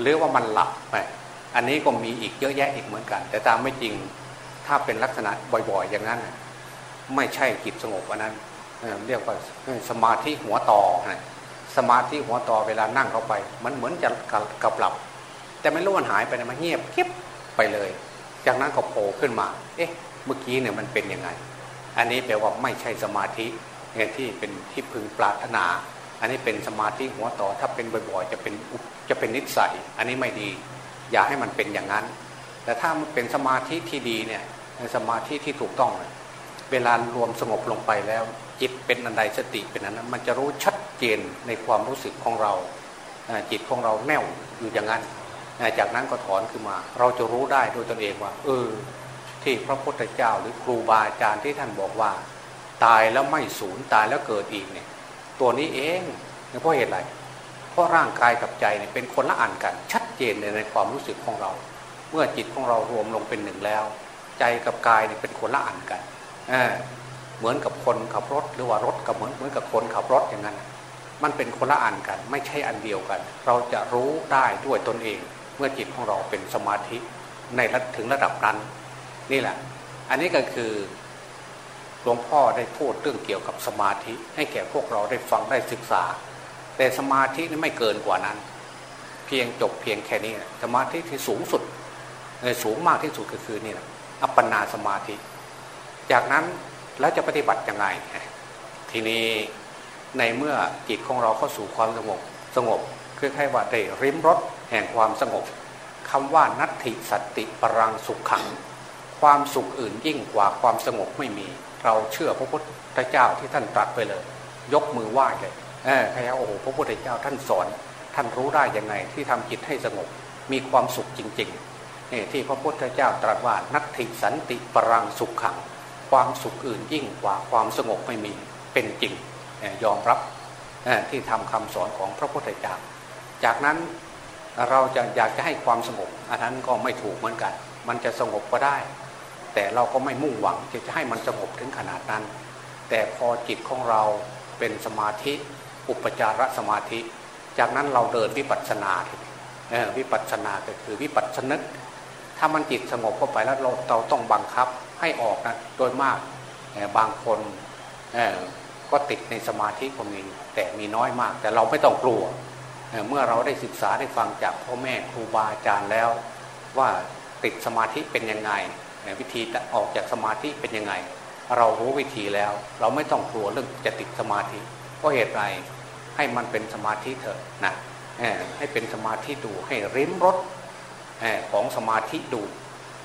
หรือว่ามันหลับไปอันนี้ก็มีอีกเยอะแยะอีกเหมือนกัน แต่ตามไม่จริงถ้าเป็นลักษณะบ่อยๆ อย่างนั้นไม่ใช่จิตสงบอันนั้นเรียกว่าสมาธิหัวต่อสมาธิหัวต่อเวลานั่งเข้าไป มันเหมือนจะกับหลับ แต่ไม่รู้มันหายไปนะมันเงียบเก็บไปเลย จากนั้นก็โผล่ขึ้นมา เอ๊ะ เมื่อกี้เนี่ยมันเป็นยังไง อันนี้แปลว่าไม่ใช่สมาธิเนี่ยที่เป็นที่พึงปรารถนา อันนี้เป็นสมาธิหัวต่อถ้าเป็นบ่อยๆ จะเป็นจะเป็นนิสัย อันนี้ไม่ดี อย่าให้มันเป็นอย่างนั้น แต่ถ้ามันเป็นสมาธิที่ดีเนี่ยสมาธิที่ถูกต้อง เวลารวมสงบลงไปแล้ว จิตเป็นอันใดสติเป็นอันนั้น มันจะรู้ชัดเจนในความรู้สึกของเราจิตของเราแน่วอยู่อย่างนั้น จากนั้นก็ถอนขึ้นมา เราจะรู้ได้โดยตนเองว่า เออ ที่พระพุทธเจ้าหรือครูบาอาจารย์ที่ท่านบอกว่า ตายแล้วไม่สูญตายแล้วเกิดอีกเนี่ย ตัวนี้เองเพราะเหตุอะไร เพราะร่างกายกับใจเนี่ยเป็นคนละอันกัน ชัดเจนในความรู้สึกของเรา เมื่อจิตของเรารวมลงเป็นหนึ่งแล้ว ใจกับกายเนี่ยเป็นคนละอันกันเหมือนกับคนขับรถหรือว่ารถกับเหมือนเหมือนกับคนขับรถอย่างนั้น มันเป็นคนละอันกัน ไม่ใช่อันเดียวกัน เราจะรู้ได้ด้วยตนเอง เมื่อจิตของเราเป็นสมาธิในถึงระดับนั้น นี่แหละ อันนี้ก็คือ หลวงพ่อได้พูดเรื่องเกี่ยวกับสมาธิ ให้แก่พวกเราได้ฟังได้ศึกษา แต่สมาธินี่ไม่เกินกว่านั้น เพียงจบเพียงแค่นี้สมาธิที่สูงสุดสูงมากที่สุดก็คือนี่แหละอัปปนาสมาธิ จากนั้นแล้วจะปฏิบัติยังไง ทีนี้ในเมื่อจิตของเราเข้าสู่ความสงบสงบคือแค่ว่าได้ริมรถแห่งความสงบคำว่านัตถิสติปรังสุขขัง ความสุขอื่นยิ่งกว่าความสงบไม่มี เราเชื่อพระพุทธเจ้าที่ท่านตรัสไปเลย ยกมือไหว้เลยเออใครโอ้โหพระพุทธเจ้าท่านสอน ท่านรู้ได้ยังไงที่ทำจิตให้สงบ มีความสุขจริงๆนี่ที่พระพุทธเจ้าตรัสว่านัตถิสันติปรังสุขขัง ความสุขอื่นยิ่งกว่าความสงบไม่มีเป็นจริงยอมรับที่ทำคำสอนของพระพุทธเจ้า จากนั้นเราจะอยากจะให้ความสงบ อันนั้นก็ไม่ถูกเหมือนกัน มันจะสงบก็ได้ แต่เราก็ไม่มุ่งหวังจะจะให้มันสงบถึงขนาดนั้น แต่พอจิตของเราเป็นสมาธิ อุปจารสมาธิ จากนั้นเราเดินวิปัสสนาวิปัสสนาก็คือวิปัสสนึก ถ้ามันจิตสงบเข้าไปแล้วเราเราต้องบังคับให้ออกนะโดยมากบางคนก็ติดในสมาธิก็มีแต่มีน้อยมาก แต่เราไม่ต้องกลัวเมื่อเราได้ศึกษาได้ฟังจากพ่อแม่ครูบาอาจารย์แล้ว ว่าติดสมาธิเป็นยังไง วิธีออกจากสมาธิเป็นยังไง เรารู้วิธีแล้ว เราไม่ต้องกลัวเรื่องจะติดสมาธิเพราะเหตุไรให้มันเป็นสมาธิเถอะนะให้เป็นสมาธิดูให้ริมรถของสมาธิดู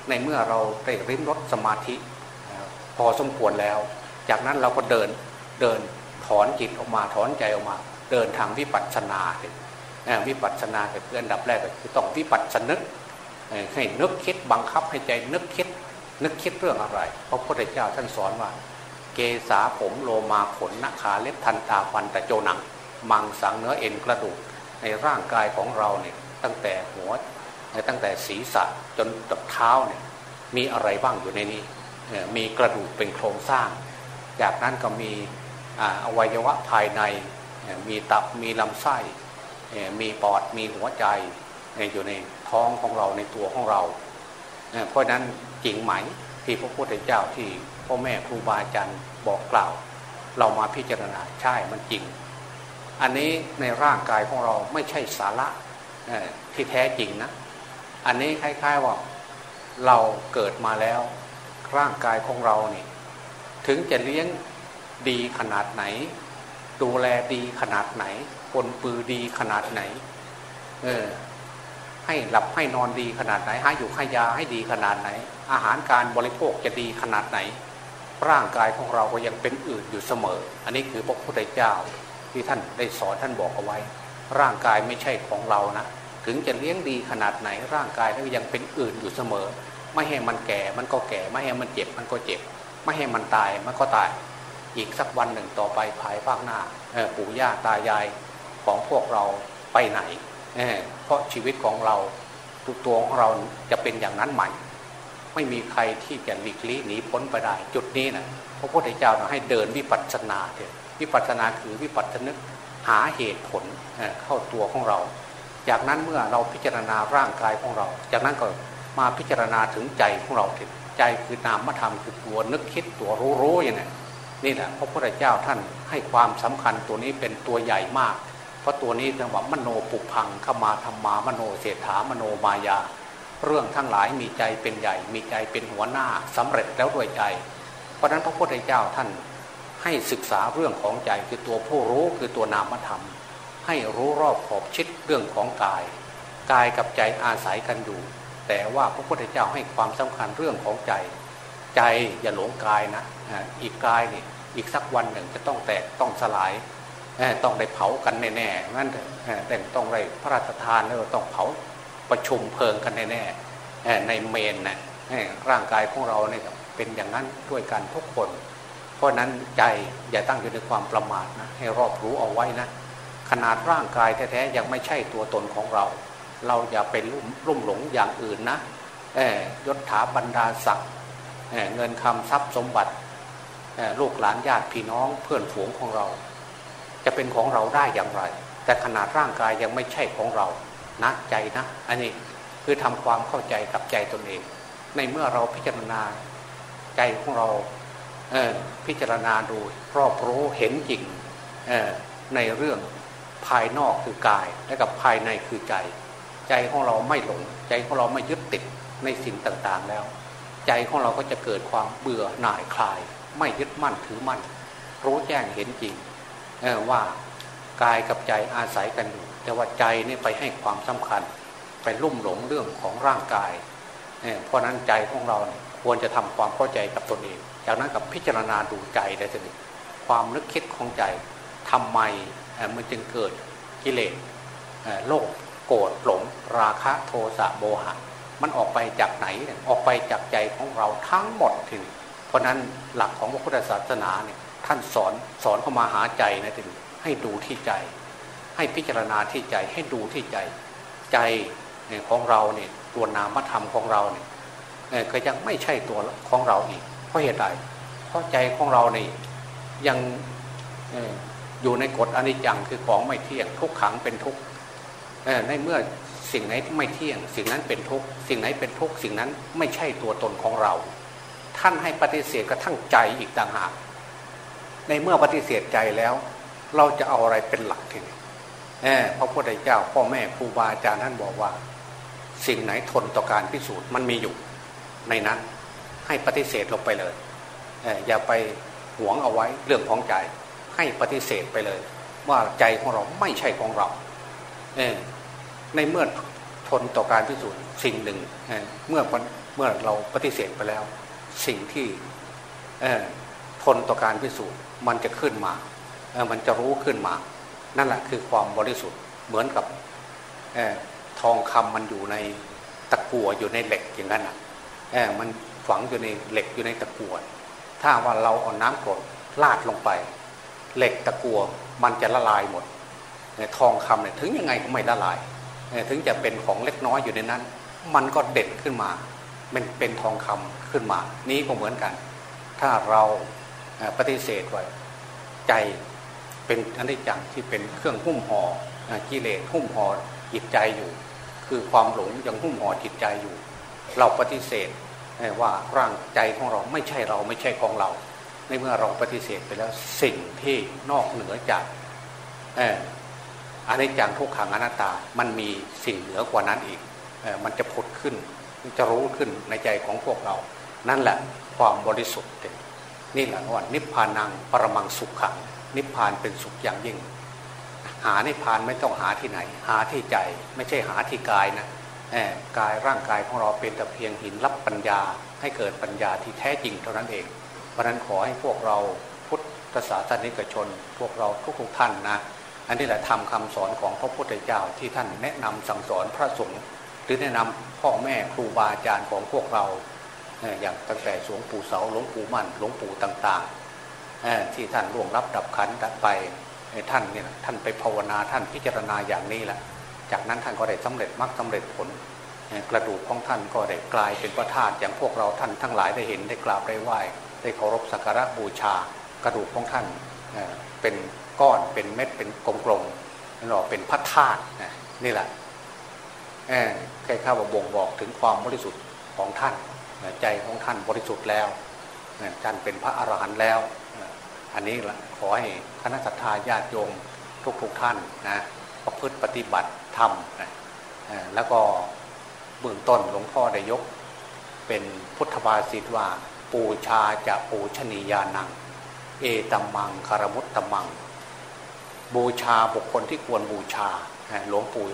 ในเมื่อเราได้ริมรถสมาธิ พอสมควรแล้ว จากนั้นเราก็เดินเดินถอนจิตออกมาถอนใจออกมา เดินทางวิปัสสนาวิปัสสนาคืออันดับแรกก็คือต้องวิปัสสนึกให้นึกคิดบังคับให้ใจนึกคิด นึกคิดเรื่องอะไร เพราะพระพุทธเจ้าท่านสอนว่า เกษาผมโลมาขนนขาเล็บทันตาฟันแต่โจหนัง มังสังเนื้อเอ็นกระดูกในร่างกายของเราเนี่ยตั้งแต่หัวตั้งแต่ศีรษะจนตับเท้าเนี่ยมีอะไรบ้างอยู่ในนี้ มีกระดูกเป็นโครงสร้าง จากนั้นก็มีอวัยวะภายใน มีตับมีลำไส้ มีปอดมีหัวใจอยู่ในท้องของเราในตัวของเรา เพราะนั้น จริงไหม ที่พระพุทธเจ้าที่พ่อแม่ครูบาอาจารย์บอกกล่าว เรามาพิจารณาใช่มันจริง อันนี้ในร่างกายของเราไม่ใช่สาระที่แท้จริงนะ อันนี้คล้ายๆว่าเราเกิดมาแล้ว ร่างกายของเราเนี่ยถึงจะเลี้ยงดีขนาดไหน ดูแลดีขนาดไหนคนปือดีขนาดไหน เออ ให้หลับให้นอนดีขนาดไหนให้อยู่ให้ยาให้ดีขนาดไหน อาหารการบริโภคจะดีขนาดไหน ร่างกายของเราก็ยังเป็นอื่นอยู่เสมอ อันนี้คือพระพุทธเจ้าที่ท่านได้สอนท่านบอกเอาไว้ ร่างกายไม่ใช่ของเรานะถึงจะเลี้ยงดีขนาดไหนร่างกายก็ยังเป็นอื่นอยู่เสมอ ไม่ให้มันแก่มันก็แก่ ไม่ให้มันเจ็บมันก็เจ็บ ไม่ให้มันตายมันก็ตาย อีกสักวันหนึ่งต่อไปภายภาคหน้าปู่ย่าตายายของพวกเราไปไหน เพราะชีวิตของเราตัวของเราจะเป็นอย่างนั้นใหม่ ไม่มีใครที่จะหลีกลี่หนีพ้นไปได้ จุดนี้นะพระพุทธเจ้าให้เดินวิปัสสนาเถอะวิปัสสนาคือวิปัสสนึกหาเหตุผลเข้าตัวของเรา จากนั้นเมื่อเราพิจารณาร่างกายของเรา จากนั้นก็มาพิจารณาถึงใจของเราถึงใจคือนามธรรมคือตัวนึกคิดตัวรู้รู้อย่างนี้นี่แหละพระพุทธเจ้าท่านให้ความสำคัญตัวนี้เป็นตัวใหญ่มาก เพราะตัวนี้เรียกว่ามโนปุพังขมาธรรมามโนเศรษฐามโนมายา เรื่องทั้งหลายมีใจเป็นใหญ่ มีใจเป็นหัวหน้าสำเร็จแล้วด้วยใจ เพราะนั้นพระพุทธเจ้าท่านให้ศึกษาเรื่องของใจคือตัวผู้รู้คือตัวนามธรรม ให้รู้รอบขอบชิดเรื่องของกาย กายกับใจอาศัยกันอยู่ แต่ว่าพระพุทธเจ้าให้ความสำคัญเรื่องของใจ ใจอย่าหลงกายนะอีกกายนี่อีกสักวันหนึ่งจะต้องแตกต้องสลาย ต้องได้เผากันแน่ๆงั้นแต่ต้องได้พระราชทานแล้วต้องเผาประชุมเพลิงกันแน่ๆในเมนนะร่างกายของเราเนี่ยเป็นอย่างนั้นด้วยกันทุกคน เพราะนั้นใจอย่าตั้งอยู่ในความประมาทนะให้รอบรู้เอาไว้นะขนาดร่างกายแท้ๆยังไม่ใช่ตัวตนของเรา เราอย่าไปลุ่มลุ่มหลงอย่างอื่นนะยศถาบรรดาศักดิ์เงินคำทรัพย์สมบัติลูกหลานญาติพี่น้องเพื่อนฝูงของเรา จะเป็นของเราได้อย่างไร แต่ขนาดร่างกายยังไม่ใช่ของเรานะใจนะ อันนี้คือทำความเข้าใจกับใจตนเอง ในเมื่อเราพิจารณาใจของเราเพิจารณาดูรอบรู้เห็นจริงในเรื่องภายนอกคือกายและกับภายในคือใจ ใจของเราไม่หลง ใจของเราไม่ยึดติดในสิ่งต่างๆแล้ว ใจของเราก็จะเกิดความเบื่อหน่ายคลาย ไม่ยึดมั่นถือมั่น รู้แจ้งเห็นจริง ว่ากายกับใจอาศัยกันอยู่ แต่ว่าใจนี่ไปให้ความสำคัญ ไปลุ่มหลงเรื่องของร่างกายเพราะนั้นใจของเราควรจะทำความเข้าใจกับตนเอง จากนั้นกับพิจารณาดูใจได้ทีความนึกคิดของใจทำไมมันจึงเกิดกิเลสโลภโกรธหลง ราคะโทสะโมหะ มันออกไปจากไหนออกไปจากใจของเราทั้งหมดทีเพราะนั้นหลักของพระพุทธศาสนาเนี่ย ท่านสอนสอนเข้ามาหาใจนะถึงให้ดูที่ใจ ให้พิจารณาที่ใจให้ดูที่ใจ ใจของเราเนี่ยตัวนามธรรมของเราเนี่ยก็ยังไม่ใช่ตัวของเราอีก เพราะเหตุใดเพราะใจของเราเนี่ยยังอยู่ในกฎอนิจจังคือของไม่เที่ยงทุกขังเป็นทุกในเมื่อสิ่งไหนไม่เที่ยง สิ่งนั้นเป็นทุกสิ่งไหนเป็นทุกสิ่งนั้นไม่ใช่ตัวตนของเรา ท่านให้ปฏิเสธกระทั่งใจอีกต่างหาก ในเมื่อปฏิเสธใจแล้ว เราจะเอาอะไรเป็นหลักทีนี้พระพุทธเจ้าพ่อแม่ครูบาอาจารย์ท่านบอกว่า สิ่งไหนทนต่อการพิสูจน์มันมีอยู่ ในนั้นให้ปฏิเสธลงไปเลยเอย่าไปหวงเอาไว้เรื่องของใจ ให้ปฏิเสธไปเลย ว่าใจของเราไม่ใช่ของเราเในเมื่อทนต่อการพิสูจน์สิ่งหนึ่งเเมื่อเมื่อเราปฏิเสธไปแล้ว สิ่งที่ทนต่อการพิสูจน์ มันจะขึ้นมา มันจะรู้ขึ้นมา นั่นแหละคือความบริสุทธิ์เหมือนกับอทองคำมันอยู่ในตะกั่วอยู่ในเหล็กอย่างนั้นอะมันฝังอยู่ในเหล็กอยู่ในตะกั่วถ้าว่าเราเอาน้ำกรดลาดลงไป เหล็กตะกั่วมันจะละลายหมดทองคำเนี่ยถึงยังไงก็ไม่ละลาย ถึงจะเป็นของเล็กน้อยอยู่ในนั้น มันก็เด่นขึ้นมาเป็นเป็นทองคำขึ้นมา นี้ก็เหมือนกัน ถ้าเรา ปฏิเสธไว้ใจเป็นอันนี้จังที่เป็นเครื่องหุ้มห่อกิเลสหุ้มห่อจิตใจอยู่ คือความหลงยังหุ้มห่อจิตใจอยู่ เราปฏิเสธว่าร่างใจของเราไม่ใช่เราไม่ใช่ของเรา ในเมื่อเราปฏิเสธไปแล้วสิ่งที่นอกเหนือจากอันนี้จังทุกขังอนัตตา มันมีสิ่งเหนือกว่านั้นอีกมันจะผุดขึ้นจะรู้ขึ้นในใจของพวกเรา นั่นแหละความบริสุทธิ์ นี่แหละว่านิพพานังปรมังสุขขัง นิพพานเป็นสุขอย่างยิ่ง หานิพพานไม่ต้องหาที่ไหน หาที่ใจไม่ใช่หาที่กายนะกายร่างกายของเราเป็นแต่เพียงหินรับปัญญา ให้เกิดปัญญาที่แท้จริงเท่านั้นเอง เพราะนั้นขอให้พวกเราพุทธศาสนิกชน พวกเราทุกๆท่านนะอันนี้แหละทำคำสอนของพระพุทธเจ้าที่ท่านแนะนำสั่งสอนพระสงฆ์หรือแนะนำพ่อแม่ครูบาอาจารย์ของพวกเรา อย่างตั้งแต่หลวงปู่เสาหลวงปู่มั่นหลวงปู่ต่างๆที่ท่านร่วงรับดับขันไปท่านเนี่ยท่านไปภาวนาท่านพิจารณาอย่างนี้แหละจากนั้นท่านก็ได้สำเร็จมรรคสาเร็จผล กระดูกของท่านก็ได้กลายเป็นพระธาตุอย่างพวกเราท่านทั้งหลายได้เห็นได้กราบได้ไหว้ได้เคารพสักการะบูชา กระดูกของท่านเป็นก้อนเป็นเม็ดเป็นกลมๆนั่นหรอเป็นพระธาตุนี่แหละแค่ข้าวบ่งบอกถึงความบริสุทธิ์ของท่าน ใจของท่านบริสุทธิ์แล้วท่านเป็นพระอรหันต์แล้ว อันนี้ขอให้คณะสัตยาญาติโยมทุกๆทท่านนะประพฤติปฏิบัติธรรมนะแล้วก็เบื้องต้นหลวงพ่อได้ยก เป็นพุทธบาษิตว่า ปูชาจะปูชนียานัง เอตัมมังคารมุตตมัง บูชาบุคคลที่ควรบูชาหลวงปู่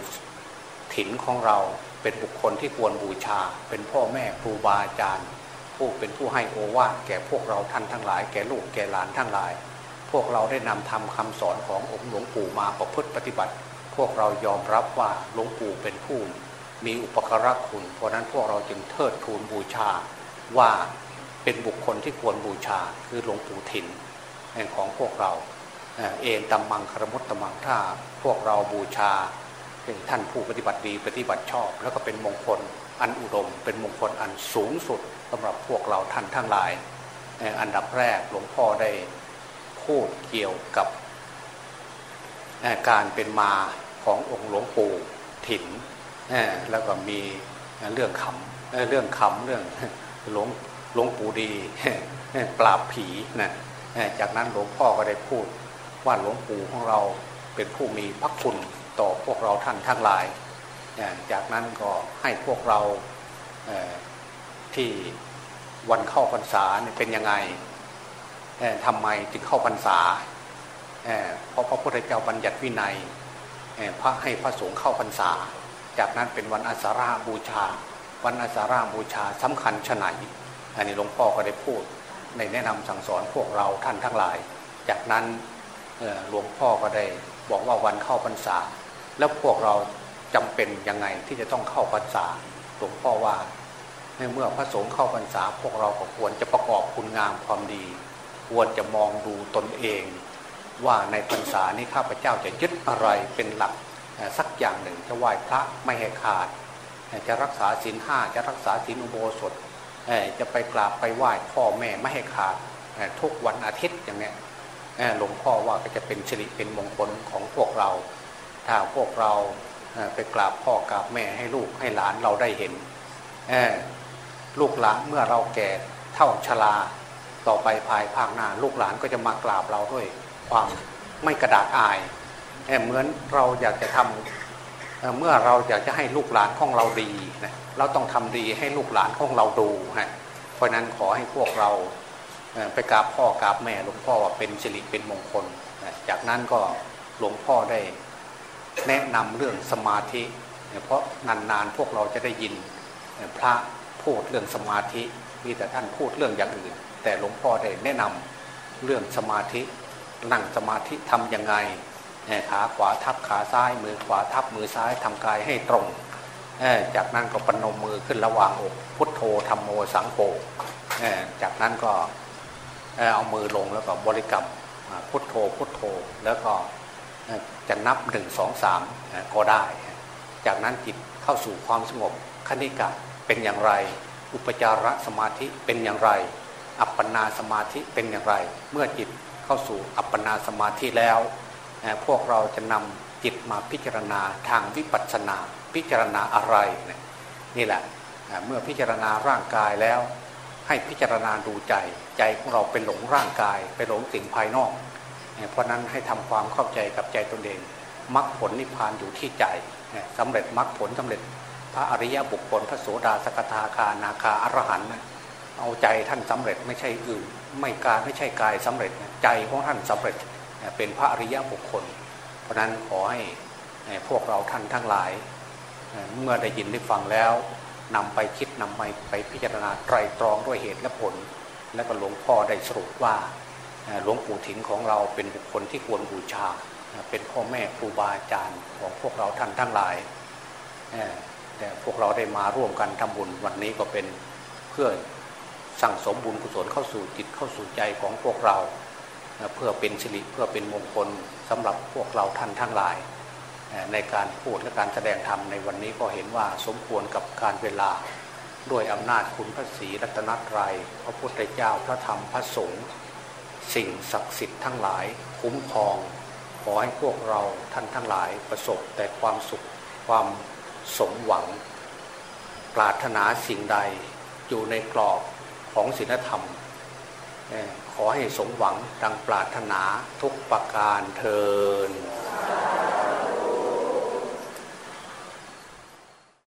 ถิ่นของเรา เป็นบุคคลที่ควรบูชา เป็นพ่อแม่ครูบาอาจารย์ ผู้เป็นผู้ให้โอวาทแก่พวกเราท่านทั้งหลาย แก่ลูกแก่หลานทั้งหลาย พวกเราได้นำทำคำสอนขององค์หลวงปู่มาประพฤติปฏิบัติ พวกเรายอมรับว่าหลวงปู่เป็นผู้ มีอุปการะคุณ เพราะนั้นพวกเราจึงเทิดทูนบูชาว่าเป็นบุคคลที่ควรบูชาคือหลวงปู่ถิ่นของพวกเราเอ็นตำมังคารมุตตมังถ้าพวกเราบูชา ท่านผู้ปฏิบัติดีปฏิบัติชอบ แล้วก็เป็นมงคลอันอุดม เป็นมงคลอันสูงสุดสำหรับพวกเราท่านทั้งหลาย อันดับแรกหลวงพ่อได้พูดเกี่ยวกับการเป็นมาขององค์หลวงปู่ถิ่นแล้วก็มีเรื่องขำเรื่องขำเรื่องหลวงหลวงปู่ดีปราบผีนะจากนั้นหลวงพ่อก็ได้พูดว่าหลวงปู่ของเราเป็นผู้มีพระคุณ ต่อพวกเราท่านทั้งหลาย จากนั้นก็ให้พวกเราที่วันเข้าพรรษาเป็นยังไงทำไมจึงเข้าพรรษาเพราะพระพุทธเจ้าบัญญัติวินัยพระให้พระสงฆ์เข้าพรรษา จากนั้นเป็นวันอาสาฬบูชา วันอาสาฬบูชาสำคัญชะไหนอันนี้หลวงพ่อก็ได้พูดในแนะนำสั่งสอนพวกเราท่านทั้งหลาย จากนั้นหลวงพ่อก็ได้บอกว่าวันเข้าพรรษา แล้วพวกเราจำเป็นยังไงที่จะต้องเข้าพรรษาหลวงพ่อว่าในเมื่อพระสงฆ์เข้าพรรษา พวกเราก็ควรจะประกอบคุณงามความดี ควรจะมองดูตนเอง ว่าในพรรษานี้ข้าพเจ้าจะยึดอะไรเป็นหลักสักอย่างหนึ่งจะไหว้พระไม่ให้ขาด จะรักษาศีลห้าจะรักษาศีลอุโบสถจะไปกราบไปไหว้พ่อแม่ไม่ให้ขาดทุกวันอาทิตย์อย่างนี้หลวงพ่อว่าก็จะเป็นสิริเป็นมงคลของพวกเรา ถ้าพวกเราไปกราบพ่อกราบแม่ให้ลูกให้หลานเราได้เห็นลูกหลานเมื่อเราแก่เท่าชราต่อไปภายภาคหน้าลูกหลานก็จะมากราบเราด้วยความไม่กระดากอายเหมือนเราอยากจะทำเมื่อเราอยากจะให้ลูกหลานของเราดีนะเราต้องทำดีให้ลูกหลานของเราดูฮะเพราะนั้นขอให้พวกเราไปกราบพ่อกราบแม่หลวงพ่อว่าเป็นสิริเป็นมงคลจากนั้นก็หลวงพ่อได้ แนะนำเรื่องสมาธิ เพราะนานๆพวกเราจะได้ยินพระพูดเรื่องสมาธิมีแต่ท่านพูดเรื่องอย่างอื่น แต่หลวงพ่อได้แนะนำเรื่องสมาธิ นั่งสมาธิทํำยังไงขาขวาทับขาซ้าย มือขวาทับมือซ้ายทำกายให้ตรง จากนั้นก็ปนมมือขึ้นระหว่างอกพุทโธธรรมโมสังโฆจากนั้นก็เอามือลงแล้วก็บริกรรมพุทโธพุทโธแล้วก็ จะนับหนึ่งสองสามก็ได้ จากนั้นจิตเข้าสู่ความสงบคณิกะเป็นอย่างไร อุปจารสมาธิเป็นอย่างไร อัปปนาสมาธิเป็นอย่างไร เมื่อจิตเข้าสู่อัปปนาสมาธิแล้ว พวกเราจะนำจิตมาพิจารณาทางวิปัสสนา พิจารณาอะไร นี่แหละเมื่อพิจารณาร่างกายแล้ว ให้พิจารณาดูใจใจของเราเป็นหลงร่างกายไปหลงสิ่งภายนอก เพราะนั้นให้ทำความเข้าใจกับใจตนเองมรรคผลนิพพานอยู่ที่ใจสำเร็จมรรคผลสำเร็จ พระอริยบุคคล พระโสดาสกทาคานาคาอรหันต์เอาใจท่านสำเร็จไม่ใช่อื่นไม่กายไม่ใช่กายสำเร็จใจของท่านสำเร็จเป็นพระอริยบุคคล เพราะนั้นขอให้พวกเราท่านทั้งหลาย เมื่อได้ยินได้ฟังแล้วนำไปคิดนำไปไปพิจารณาไตรตรองด้วยเหตุและผล และก็หลวงพ่อได้สรุปว่า หลวงปู่ถิงของเราเป็นบุคคลที่ควรบูชา เป็นพ่อแม่ครูบาอาจารย์ของพวกเราท่านทั้งหลายแต่พวกเราได้มาร่วมกันทำบุญวันนี้ก็เป็นเพื่อสั่งสมบุญกุศลเข้าสู่จิตเข้าสู่ใจของพวกเรา เพื่อเป็นสิริเพื่อเป็นมงคลสำหรับพวกเราท่านทั้งหลาย ในการพูดและการแสดงธรรมในวันนี้ก็เห็นว่าสมควรกับการเวลาด้วยอำนาจคุณพระศรีรัตนตรยัยพระพุทธเจ้าพระธรรมพระสงฆ์ สิ่งศักดิ์สิทธิ์ทั้งหลาย คุ้มครอง ขอให้พวกเราท่านทั้งหลายประสบแต่ความสุขความสมหวัง ปรารถนาสิ่งใดอยู่ในกรอบของศีลธรรม ขอให้สมหวังดังปรารถนาทุกประการเทิน